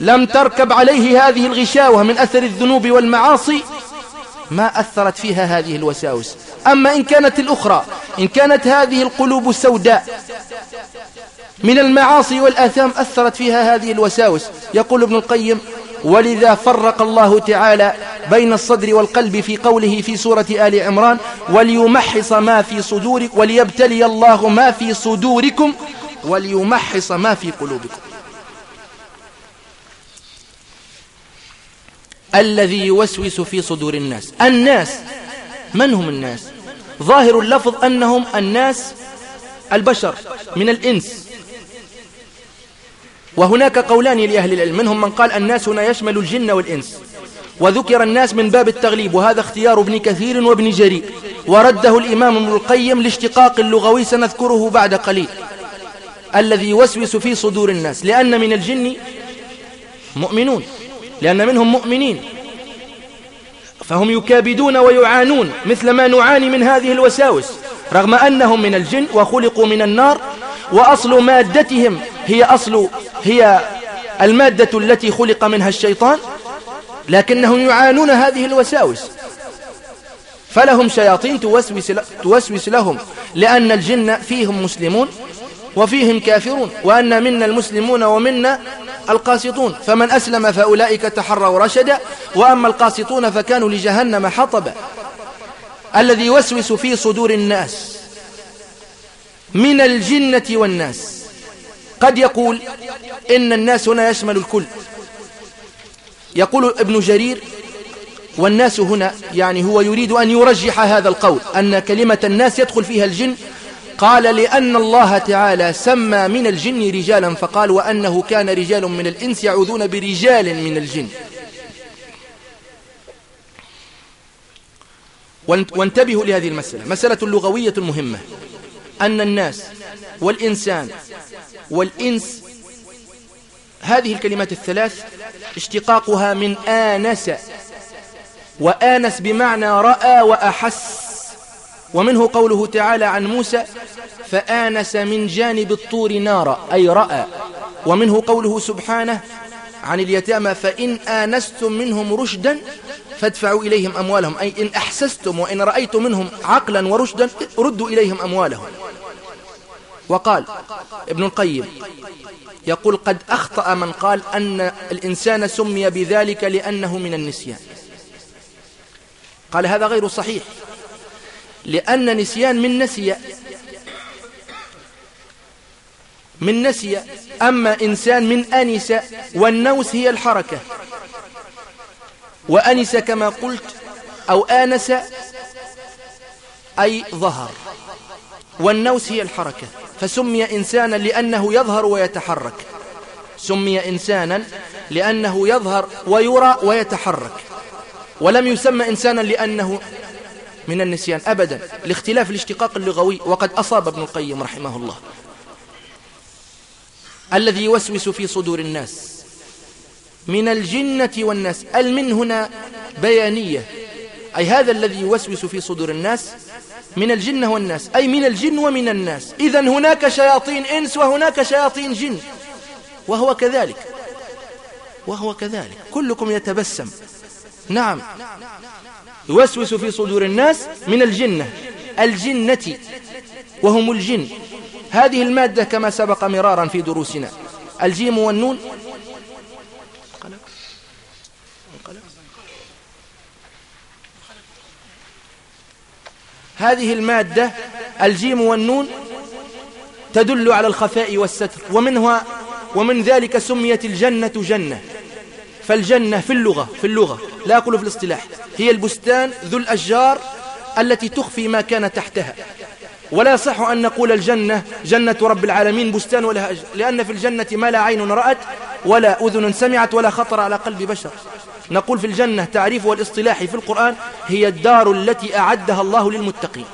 لم تركب عليه هذه الغشاوة من أثر الذنوب والمعاصي ما أثرت فيها هذه الوساوس. أما إن كانت الأخرى إن كانت هذه القلوب السوداء من المعاصي والآثام أثرت فيها هذه الوساوس. يقول ابن القيم ولذا فرق الله تعالى بين الصدر والقلب في قوله في سورة آل عمران وليمحص ما في صدورك وليبتلي الله ما في صدوركم وليمحص ما في قلوبكم. الذي يوسوس في صدور الناس. الناس. من هم الناس؟ ظاهر اللفظ أنهم الناس البشر من الإنس. وهناك قولان لأهل العلم. منهم من قال الناس هنا يشمل الجن والإنس. وذكر الناس من باب التغليب. وهذا اختيار ابن كثير وابن جرير. ورده الإمام ابن القيم لاشتقاق اللغوي سنذكره بعد قليل. الذي يوسوس في صدور الناس لأن من الجن مؤمنون لأن منهم مؤمنين. فهم يكابدون ويعانون مثل ما نعاني من هذه الوساوس رغم أنهم من الجن وخلقوا من النار وأصل مادتهم هي أصل هي المادة التي خلق منها الشيطان لكنهم يعانون هذه الوساوس. فلهم شياطين توسوس, توسوس لهم لأن الجن فيهم مسلمون وفيهم كافرون وأن منا المسلمون ومنا القاسطون. فمن أسلم فأولئك تحروا رشدا وأما القاسطون فكانوا لجهنم حطبا. الذي يوسوس في صدور الناس من الجنة والناس. قد يقول إن الناس هنا يشمل الكل. يقول ابن جرير والناس هنا يعني هو يريد أن يرجح هذا القول أن كلمة الناس يدخل فيها الجن قال لأن الله تعالى سمى من الجن رجالا فقال وأنه كان رجال من الإنس يعوذون برجال من الجن. وانتبهوا لهذه المسألة. مسألة لغوية مهمة. أن الناس والإنسان والإنس هذه الكلمات الثلاث اشتقاقها من آنس وآنس بمعنى رأى وأحس. ومنه قوله تعالى عن موسى فآنس من جانب الطور نارا أي رأى. ومنه قوله سبحانه عن اليتامى فإن آنستم منهم رشدا فادفعوا إليهم أموالهم. أي إن أحسستم وإن رأيتم منهم عقلا ورشدا ردوا إليهم أموالهم. وقال ابن القيم يقول قد أخطأ من قال أن الإنسان سمي بذلك لأنه من النسيان. قال هذا غير صحيح. لأن نسيان من نسي. من نسي. أما إنسان من أنس والنوس هي الحركة. وأنس كما قلت أو آنس أي ظهر. والنوس هي الحركة. فسمي إنسانا لأنه يظهر ويتحرك. سمي إنسانا لأنه يظهر ويرى ويتحرك. ولم يسمى إنسانا لأنه من النسيان أبدا لاختلاف الاشتقاق اللغوي وقد أصاب ابن القيم رحمه الله. الذي يوسوس في صدور الناس من الجنة والناس. المن هنا بيانية؟ أي هذا الذي يوسوس في صدور الناس من الجنة والناس أي من الجن ومن الناس. إذا هناك شياطين إنس وهناك شياطين جن وهو كذلك وهو كذلك. كلكم يتبسم. نعم. يوسوس في صدور الناس من الجنة الجنة وهم الجن. هذه المادة كما سبق مرارا في دروسنا. الجيم والنون. هذه المادة الجيم والنون تدل على الخفاء والستر ومنها ومن ذلك سميت الجنة جنة. فالجنة في اللغة في اللغة. لا أقول في الاصطلاح. هي البستان ذو الأشجار التي تخفي ما كان تحتها. ولا صح أن نقول الجنة جنة رب العالمين بستان ولا أجر. لأن في الجنة ما لا عين رأت ولا أذن سمعت ولا خطر على قلب بشر. نقول في الجنة تعريفها الاصطلاحي في القرآن هي الدار التي أعدها الله للمتقين.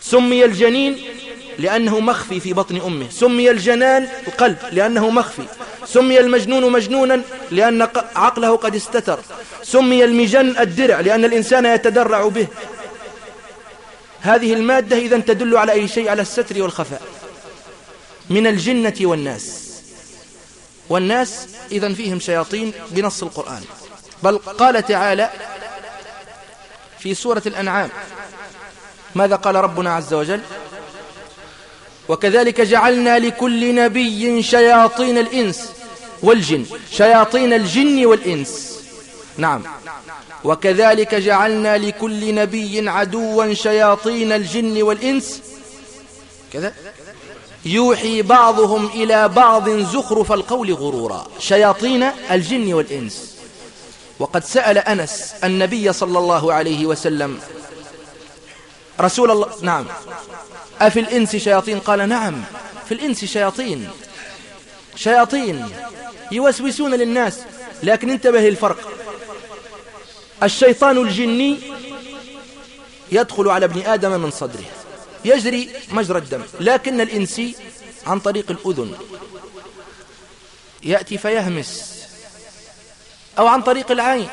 سمي الجنين لأنه مخفي في بطن أمه. سمي الجنان القلب لأنه مخفي. سمي المجنون مجنونا لأن عقله قد استتر. سمي المجن الدرع لأن الإنسان يتدرع به. هذه المادة إذا تدل على أي شيء؟ على الستر والخفاء. من الجنة والناس. والناس إذا فيهم شياطين بنص القرآن. بل قال تعالى في سورة الأنعام. ماذا قال ربنا عز وجل؟ وكذلك جعلنا لكل نبي شياطين الإنس والجن شياطين الجن والإنس. نعم. وكذلك جعلنا لكل نبي عدوا شياطين الجن والإنس. كذا. يوحي بعضهم إلى بعض زخرف القول غرورا. شياطين الجن والإنس. وقد سأل أنس النبي صلى الله عليه وسلم رسول الله نعم. أفي الإنس شياطين؟ قال نعم. في الإنس شياطين. شياطين يوسوسون للناس. لكن انتبه الفرق الشيطان الجني يدخل على ابن آدم من صدره. يجري مجرى الدم. لكن الإنسي عن طريق الأذن. يأتي فيهمس. أو عن طريق العين.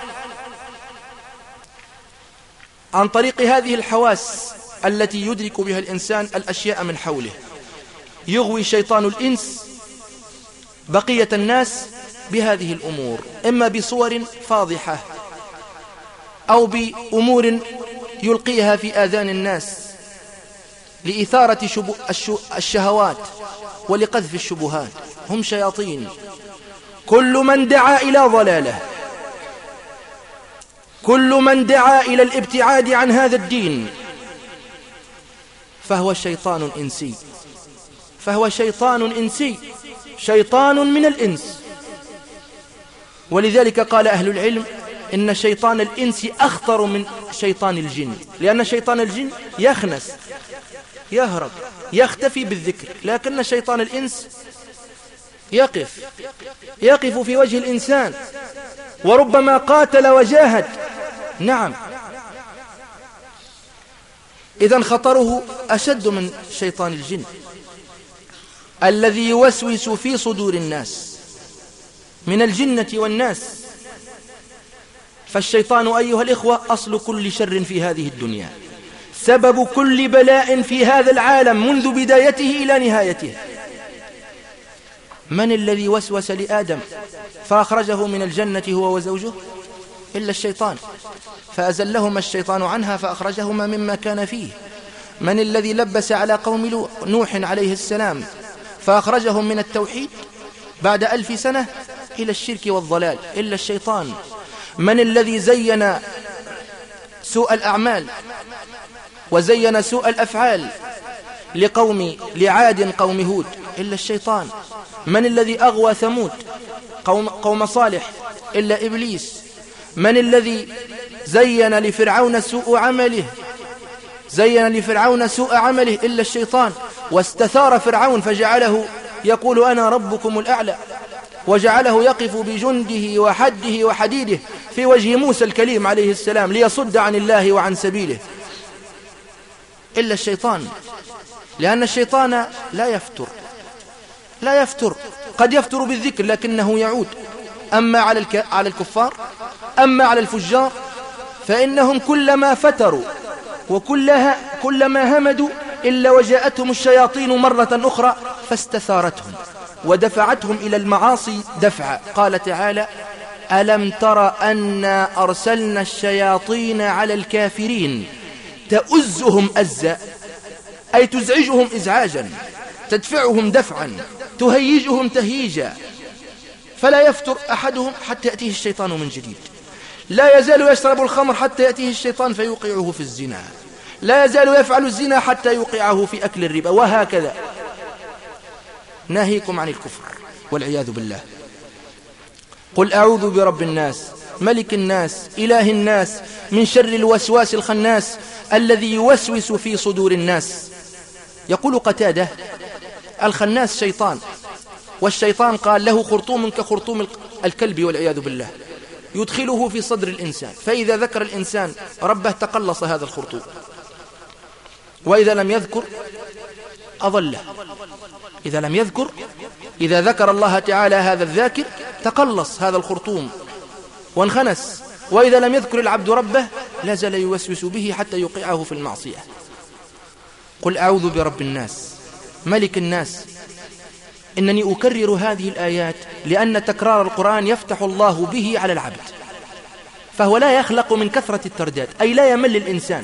عن طريق هذه الحواس. التي يدرك بها الإنسان الأشياء من حوله. يغوي شيطان الإنس بقية الناس بهذه الأمور إما بصور فاضحة أو بأمور يلقيها في آذان الناس لإثارة الشهوات ولقذف الشبهات. هم شياطين. كل من دعا إلى ضلاله كل من دعا إلى الابتعاد عن هذا الدين فهو شيطان إنسي. فهو شيطان إنسي. شيطان من الإنس. ولذلك قال أهل العلم إن شيطان الإنس أخطر من شيطان الجن. لأن شيطان الجن يخنس يهرب يختفي بالذكر. لكن شيطان الإنس يقف يقف في وجه الإنسان. وربما قاتل وجاهد. نعم. إذا خطره أشد من شيطان الجن الذي يوسوس في صدور الناس من الجنة والناس. فالشيطان أيها الإخوة أصل كل شر في هذه الدنيا سبب كل بلاء في هذا العالم منذ بدايته إلى نهايته. من الذي وسوس لآدم؟ فأخرجه من الجنة هو وزوجه؟ إلا الشيطان. فأزلهما الشيطان عنها فأخرجهما مما كان فيه. من الذي لبس على قوم نوح عليه السلام فأخرجهم من التوحيد بعد ألف سنة إلى الشرك والضلال إلا الشيطان. من الذي زين سوء الأعمال وزين سوء الأفعال لقوم لعاد قوم هود إلا الشيطان. من الذي أغوى ثمود قوم, قوم صالح إلا إبليس. من الذي زين لفرعون سوء عمله؟ زين لفرعون سوء عمله إلا الشيطان. واستثار فرعون فجعله يقول أنا ربكم الأعلى. وجعله يقف بجنده وحده وحديده في وجه موسى الكليم عليه السلام ليصد عن الله وعن سبيله. إلا الشيطان. لأن الشيطان لا يفتر. لا يفتر. قد يفتر بالذكر لكنه يعود. أما على على الكفار أما على الفجار فإنهم كلما فتروا وكلها كلما همدوا إلا وجاءتهم الشياطين مرة أخرى فاستثارتهم ودفعتهم إلى المعاصي دفعا. قال تعالى ألم تر أنا أرسلنا الشياطين على الكافرين تؤزهم أزا أي تزعجهم إزعاجا تدفعهم دفعا تهيجهم تهييجا فلا يفتر أحدهم حتى يأتيه الشيطان من جديد. لا يزال يشرب الخمر حتى يأتيه الشيطان فيوقعه في الزنا. لا يزال يفعل الزنا حتى يوقعه في أكل الربا. وهكذا. ناهيكم عن الكفر والعياذ بالله. قل أعوذ برب الناس ملك الناس إله الناس من شر الوسواس الخناس الذي يوسوس في صدور الناس. يقول قتادة الخناس شيطان. والشيطان قال له خرطوم كخرطوم الكلب والعياذ بالله. يدخله في صدر الإنسان. فإذا ذكر الإنسان ربه تقلص هذا الخرطوم. وإذا لم يذكر أضله. إذا لم يذكر إذا ذكر الله تعالى هذا الذاكر تقلص هذا الخرطوم وانخنس. وإذا لم يذكر العبد ربه لا زال يوسوس به حتى يوقعه في المعصية. قل أعوذ برب الناس ملك الناس إنني أكرر هذه الآيات لأن تكرار القرآن يفتح الله به على العبد. فهو لا يخلق من كثرة الترداد أي لا يمل الإنسان.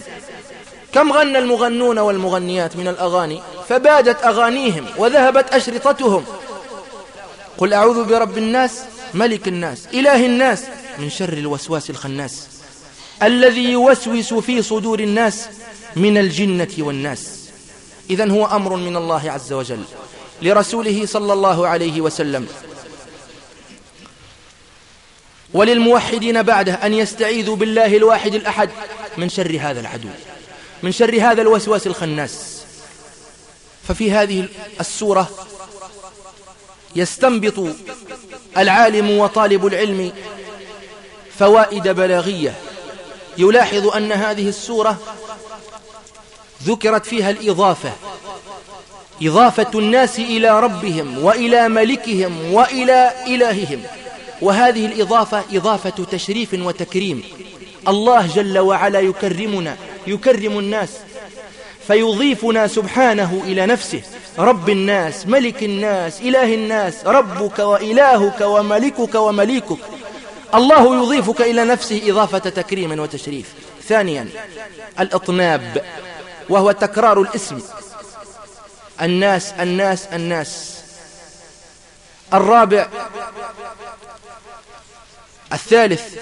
كم غنى المغنون والمغنيات من الأغاني؟ فبادت أغانيهم وذهبت أشرطتهم. قل أعوذ برب الناس ملك الناس إله الناس من شر الوسواس الخناس. الذي يوسوس في صدور الناس من الجنة والناس. إذن هو أمر من الله عز وجل. لرسوله صلى الله عليه وسلم. وللموحدين بعده أن يستعيذوا بالله الواحد الأحد من شر هذا العدو من شر هذا الوسواس الخناس. ففي هذه السورة يستنبط العالم وطالب العلم فوائد بلاغية. يلاحظ أن هذه السورة ذكرت فيها الإضافة إضافة الناس إلى ربهم وإلى ملكهم وإلى إلههم. وهذه الإضافة إضافة تشريف وتكريم. الله جل وعلا يكرمنا يكرم الناس فيضيفنا سبحانه إلى نفسه. رب الناس ملك الناس إله الناس ربك وإلهك وملكك ومليكك. الله يضيفك إلى نفسه إضافة تكريم وتشريف. ثانيا الإطناب وهو تكرار الاسم. الناس الناس الناس. الرابع الثالث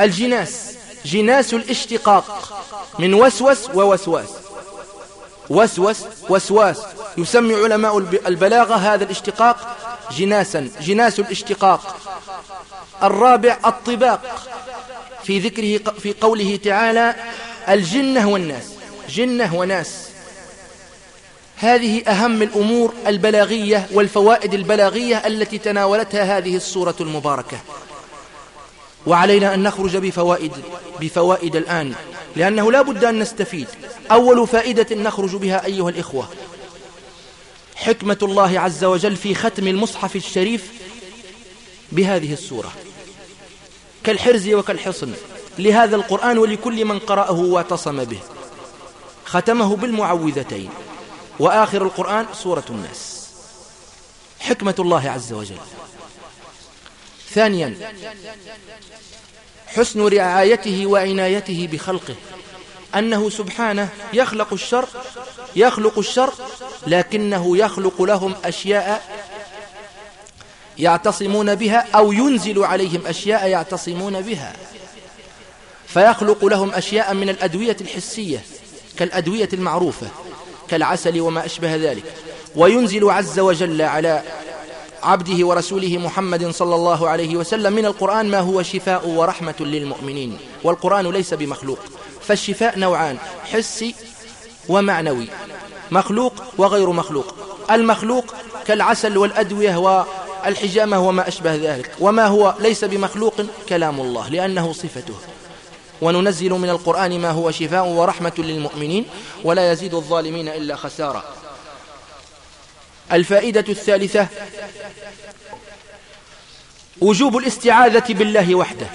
الجناس. جناس الاشتقاق. من وسوس ووسواس. وسوس وسواس. يسمي علماء البلاغة هذا الاشتقاق جناسا جناس الاشتقاق. الرابع الطباق. في ذكره في قوله تعالى الجنة والناس. جنة وناس. هذه أهم الأمور البلاغية والفوائد البلاغية التي تناولتها هذه السورة المباركة. وعلينا أن نخرج بفوائد, بفوائد الآن لأنه لا بد أن نستفيد. أول فائدة نخرج بها أيها الإخوة حكمة الله عز وجل في ختم المصحف الشريف بهذه السورة. كالحرز وكالحصن لهذا القرآن ولكل من قرأه واعتصم به. ختمه بالمعوذتين. وآخر القرآن سورة الناس. حكمة الله عز وجل. ثانيا حسن رعايته وعنايته بخلقه. أنه سبحانه يخلق الشر يخلق الشر لكنه يخلق لهم أشياء يعتصمون بها أو ينزل عليهم أشياء يعتصمون بها. فيخلق لهم أشياء من الأدوية الحسية كالأدوية المعروفة. كالعسل وما أشبه ذلك. وينزل عز وجل على عبده ورسوله محمد صلى الله عليه وسلم من القرآن ما هو شفاء ورحمة للمؤمنين. والقرآن ليس بمخلوق. فالشفاء نوعان حسي ومعنوي مخلوق وغير مخلوق. المخلوق كالعسل والأدوية والحجامة وما أشبه ذلك. وما هو ليس بمخلوق كلام الله لأنه صفته. وننزل من القرآن ما هو شفاء ورحمة للمؤمنين ولا يزيد الظالمين إلا خسارة. الفائدة الثالثة وجوب الاستعاذة بالله وحده.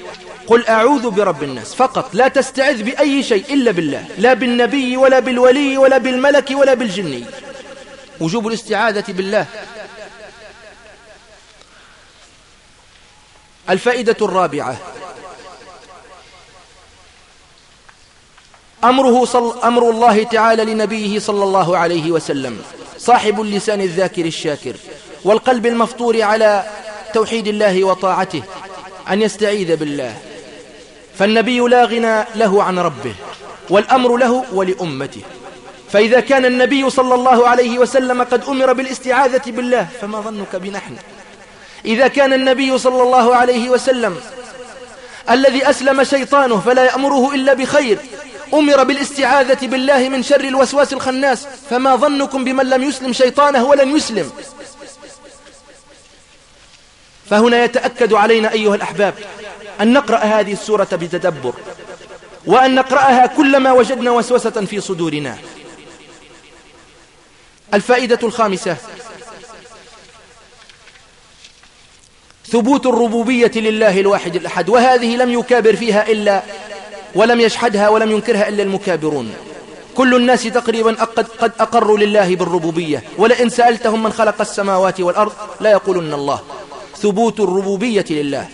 قل أعوذ برب الناس. فقط لا تستعذ بأي شيء إلا بالله. لا بالنبي ولا بالولي ولا بالملك ولا بالجني وجوب الاستعاذة بالله. الفائدة الرابعة أمره صل أمر الله تعالى لنبيه صلى الله عليه وسلم صاحب اللسان الذاكر الشاكر والقلب المفطور على توحيد الله وطاعته أن يستعيذ بالله. فالنبي لا غنى له عن ربه والأمر له ولأمته. فإذا كان النبي صلى الله عليه وسلم قد أمر بالاستعاذة بالله فما ظنك بنحن؟ إذا كان النبي صلى الله عليه وسلم الذي أسلم شيطانه فلا يأمره إلا بخير أمر بالاستعاذة بالله من شر الوسواس الخناس فما ظنكم بمن لم يسلم شيطانه ولن يسلم. فهنا يتأكد علينا أيها الأحباب أن نقرأ هذه السورة بتدبر وأن نقرأها كلما وجدنا وسوسة في صدورنا. الفائدة الخامسة ثبوت الربوبية لله الواحد الأحد وهذه لم يكابر فيها إلا ولم يشحدها ولم ينكرها إلا المكابرون. كل الناس تقريبا قد أقروا لله بالربوبية. ولئن سألتهم من خلق السماوات والأرض لا يقولن الله. ثبوت الربوبية لله.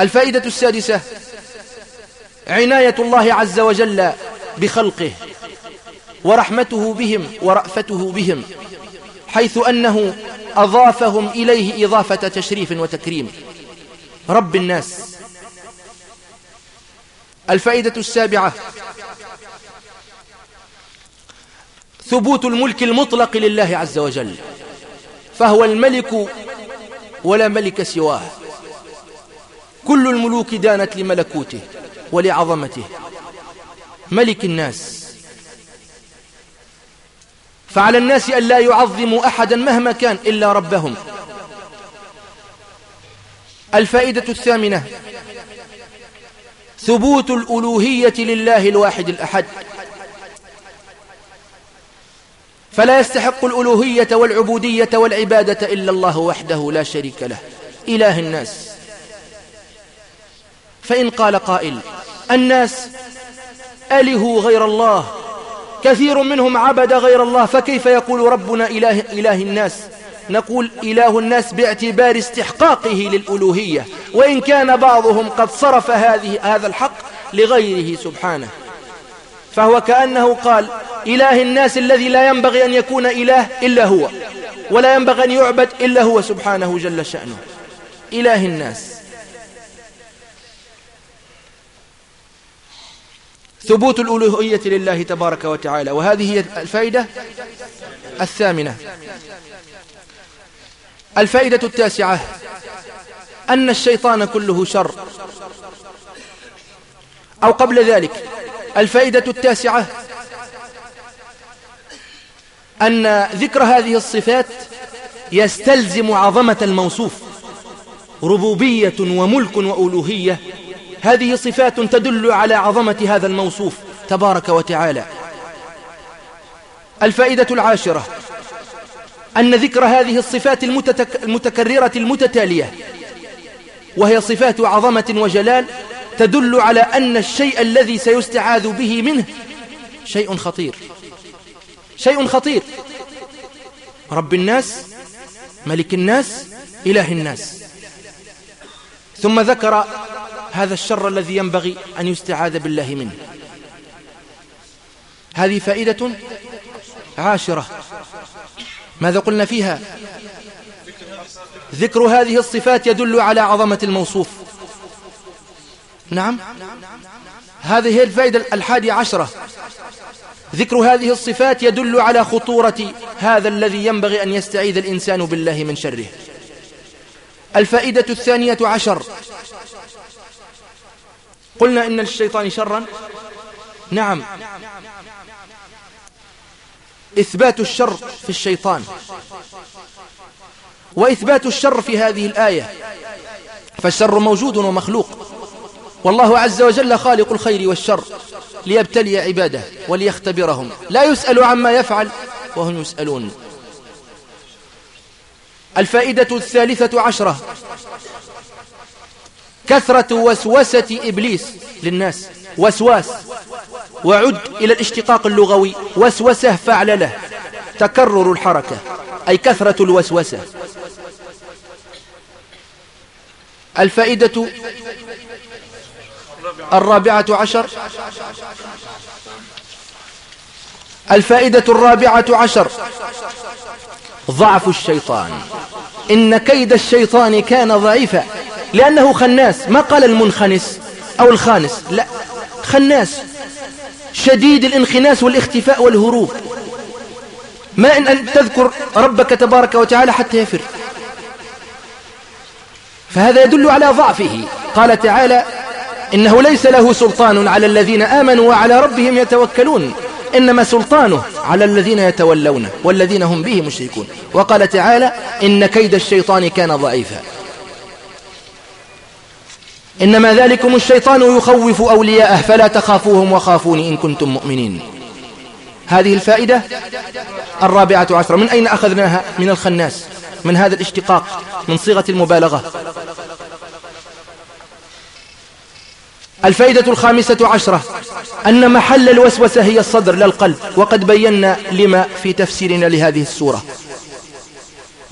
الفائدة السادسة عناية الله عز وجل بخلقه ورحمته بهم ورأفته بهم حيث أنه أضافهم إليه إضافة تشريف وتكريم. رب الناس. الفائدة السابعة. ثبوت الملك المطلق لله عز وجل. فهو الملك ولا ملك سواه. كل الملوك دانت لملكوته ولعظمته. ملك الناس. فعلى الناس أن لا يعظموا أحدا مهما كان إلا ربهم. الفائدة الثامنة. ثبوت الألوهية لله الواحد الأحد. فلا يستحق الألوهية والعبودية والعبادة إلا الله وحده لا شريك له. إله الناس. فإن قال قائل الناس ألهوا غير الله كثير منهم عبد غير الله فكيف يقول ربنا إله, إله الناس؟ نقول إله الناس باعتبار استحقاقه للألوهية وإن كان بعضهم قد صرف هذه هذا الحق لغيره سبحانه. فهو كأنه قال إله الناس الذي لا ينبغي أن يكون إله إلا هو ولا ينبغي أن يعبد إلا هو سبحانه جل شأنه. إله الناس. ثبوت الألوهية لله تبارك وتعالى وهذه هي الفائدة الثامنة. الفائدة التاسعة أن الشيطان كله شر. أو قبل ذلك الفائدة التاسعة أن ذكر هذه الصفات يستلزم عظمة الموصوف. ربوبية وملك وألوهية هذه صفات تدل على عظمة هذا الموصوف تبارك وتعالى. الفائدة العاشرة أن ذكر هذه الصفات المتكررة المتتالية وهي صفات عظمة وجلال تدل على أن الشيء الذي سيستعاذ به منه شيء خطير. شيء خطير. رب الناس ملك الناس إله الناس. ثم ذكر هذا الشر الذي ينبغي أن يستعاذ بالله منه. هذه فائدة عاشرة. ماذا قلنا فيها؟ ذكر هذه الصفات يدل على عظمة الموصوف. نعم. هذه هي الفائدة الحادية عشرة. ذكر هذه الصفات يدل على خطورة هذا الذي ينبغي أن يستعيذ الإنسان بالله من شره. الفائدة الثانية عشر. قلنا إن للشيطان شرا. نعم. إثبات الشر في الشيطان. وإثبات الشر في هذه الآية. فالشر موجود ومخلوق. والله عز وجل خالق الخير والشر ليبتلي عباده وليختبرهم. لا يسأل عما يفعل وهم يسألون. الفائدة الثالثة عشرة. كثرة وسوسة إبليس للناس. وسواس. وعد إلى الاشتقاق اللغوي. وسوسة فعل له تكرر الحركة. أي كثرة الوسوسة. الفائدة الرابعة عشر. الفائدة الرابعة عشر. ضعف الشيطان. إن كيد الشيطان كان ضعيفا. لأنه خناس. ما قال المنخنس أو الخانس. لا خناس. شديد الانخناس والاختفاء والهروب. ما إن أن تذكر ربك تبارك وتعالى حتى يفر. فهذا يدل على ضعفه. قال تعالى إنه ليس له سلطان على الذين آمنوا وعلى ربهم يتوكلون. إنما سلطانه على الذين يتولونه والذين هم به مشركون. وقال تعالى إن كيد الشيطان كان ضعيفا. إنما ذلكم الشيطان يخوف أولياءه فلا تخافوهم وخافوني إن كنتم مؤمنين. هذه الفائدة الرابعة عشرة. من أين أخذناها؟ من الخناس من هذا الاشتقاق من صيغة المبالغة. الفائدة الخامسة عشرة أن محل الوسوسة هي الصدر لا القلب. وقد بينا لما في تفسيرنا لهذه السورة.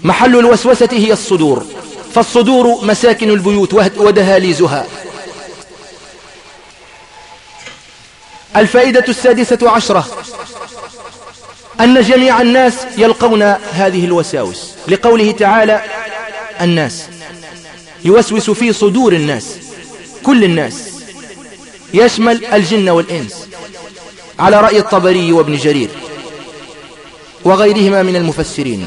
محل الوسوسة هي الصدور. فالصدور مساكن البيوت ودهاليزها. الفائدة السادسة عشرة أن جميع الناس يلقون هذه الوساوس لقوله تعالى الناس يوسوس في صدور الناس كل الناس يشمل الجن والإنس على رأي الطبري وابن جرير وغيرهما من المفسرين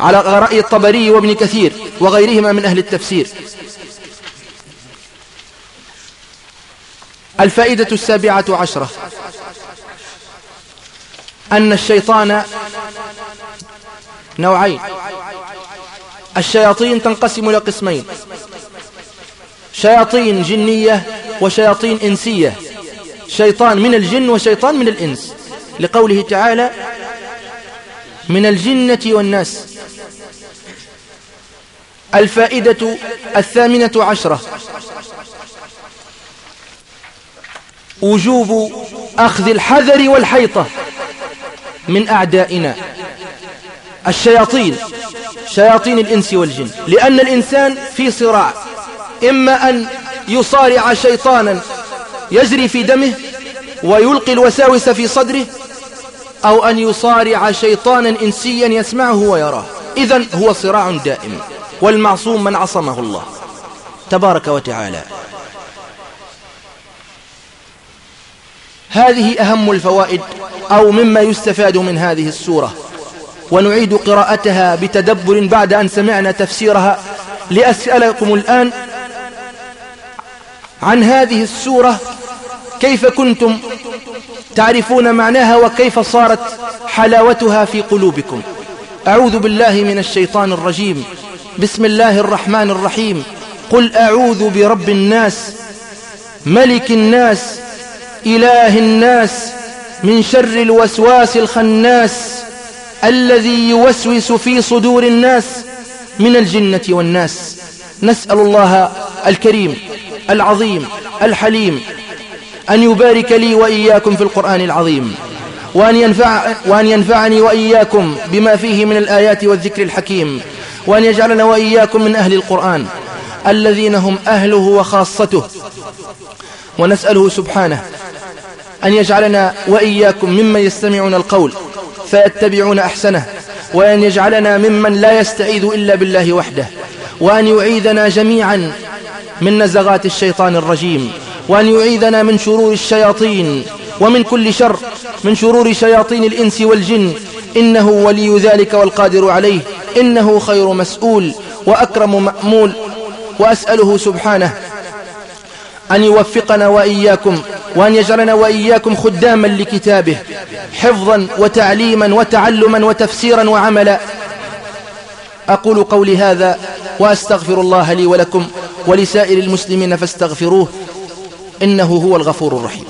على رأي الطبري وابن كثير. وغيرهما من أهل التفسير. الفائدة السابعة عشرة. أن الشيطان نوعين. الشياطين تنقسم إلى قسمين. شياطين جنية وشياطين إنسية. شيطان من الجن وشيطان من الإنس. لقوله تعالى من الجنة والناس الفائدة الثامنة عشرة. وجوب أخذ الحذر والحيطة من أعدائنا. الشياطين شياطين الإنس والجن. لأن الإنسان في صراع. إما أن يصارع شيطانا يجري في دمه ويلقي الوساوس في صدره أو أن يصارع شيطانا إنسيا يسمعه ويراه. إذن هو صراع دائم. والمعصوم من عصمه الله. تبارك وتعالى. هذه أهم الفوائد أو مما يستفاد من هذه السورة. ونعيد قراءتها بتدبر بعد أن سمعنا تفسيرها لأسألكم الآن عن هذه السورة. كيف كنتم تعرفون معناها وكيف صارت حلاوتها في قلوبكم؟ أعوذ بالله من الشيطان الرجيم. بسم الله الرحمن الرحيم. قل أعوذ برب الناس ملك الناس إله الناس من شر الوسواس الخناس الذي يوسوس في صدور الناس من الجنة والناس. نسأل الله الكريم العظيم الحليم أن يبارك لي وإياكم في القرآن العظيم وأن, ينفع وأن ينفعني وإياكم بما فيه من الآيات والذكر الحكيم وأن يجعلنا وإياكم من أهل القرآن الذين هم أهله وخاصته. ونسأله سبحانه أن يجعلنا وإياكم ممن يستمعون القول فيتبعون أحسنه وأن يجعلنا ممن لا يستعيذ إلا بالله وحده وأن يعيذنا جميعا من نزغات الشيطان الرجيم وأن يعيذنا من شرور الشياطين ومن كل شر من شرور شياطين الإنس والجن إنه ولي ذلك والقادر عليه إنه خير مسؤول وأكرم مأمول وأسأله سبحانه أن يوفقنا وإياكم وأن يجعلنا وإياكم خداما لكتابه حفظا وتعليما وتعلما وتفسيرا وعملا. أقول قولي هذا وأستغفر الله لي ولكم ولسائر المسلمين فاستغفروه إنه هو الغفور الرحيم.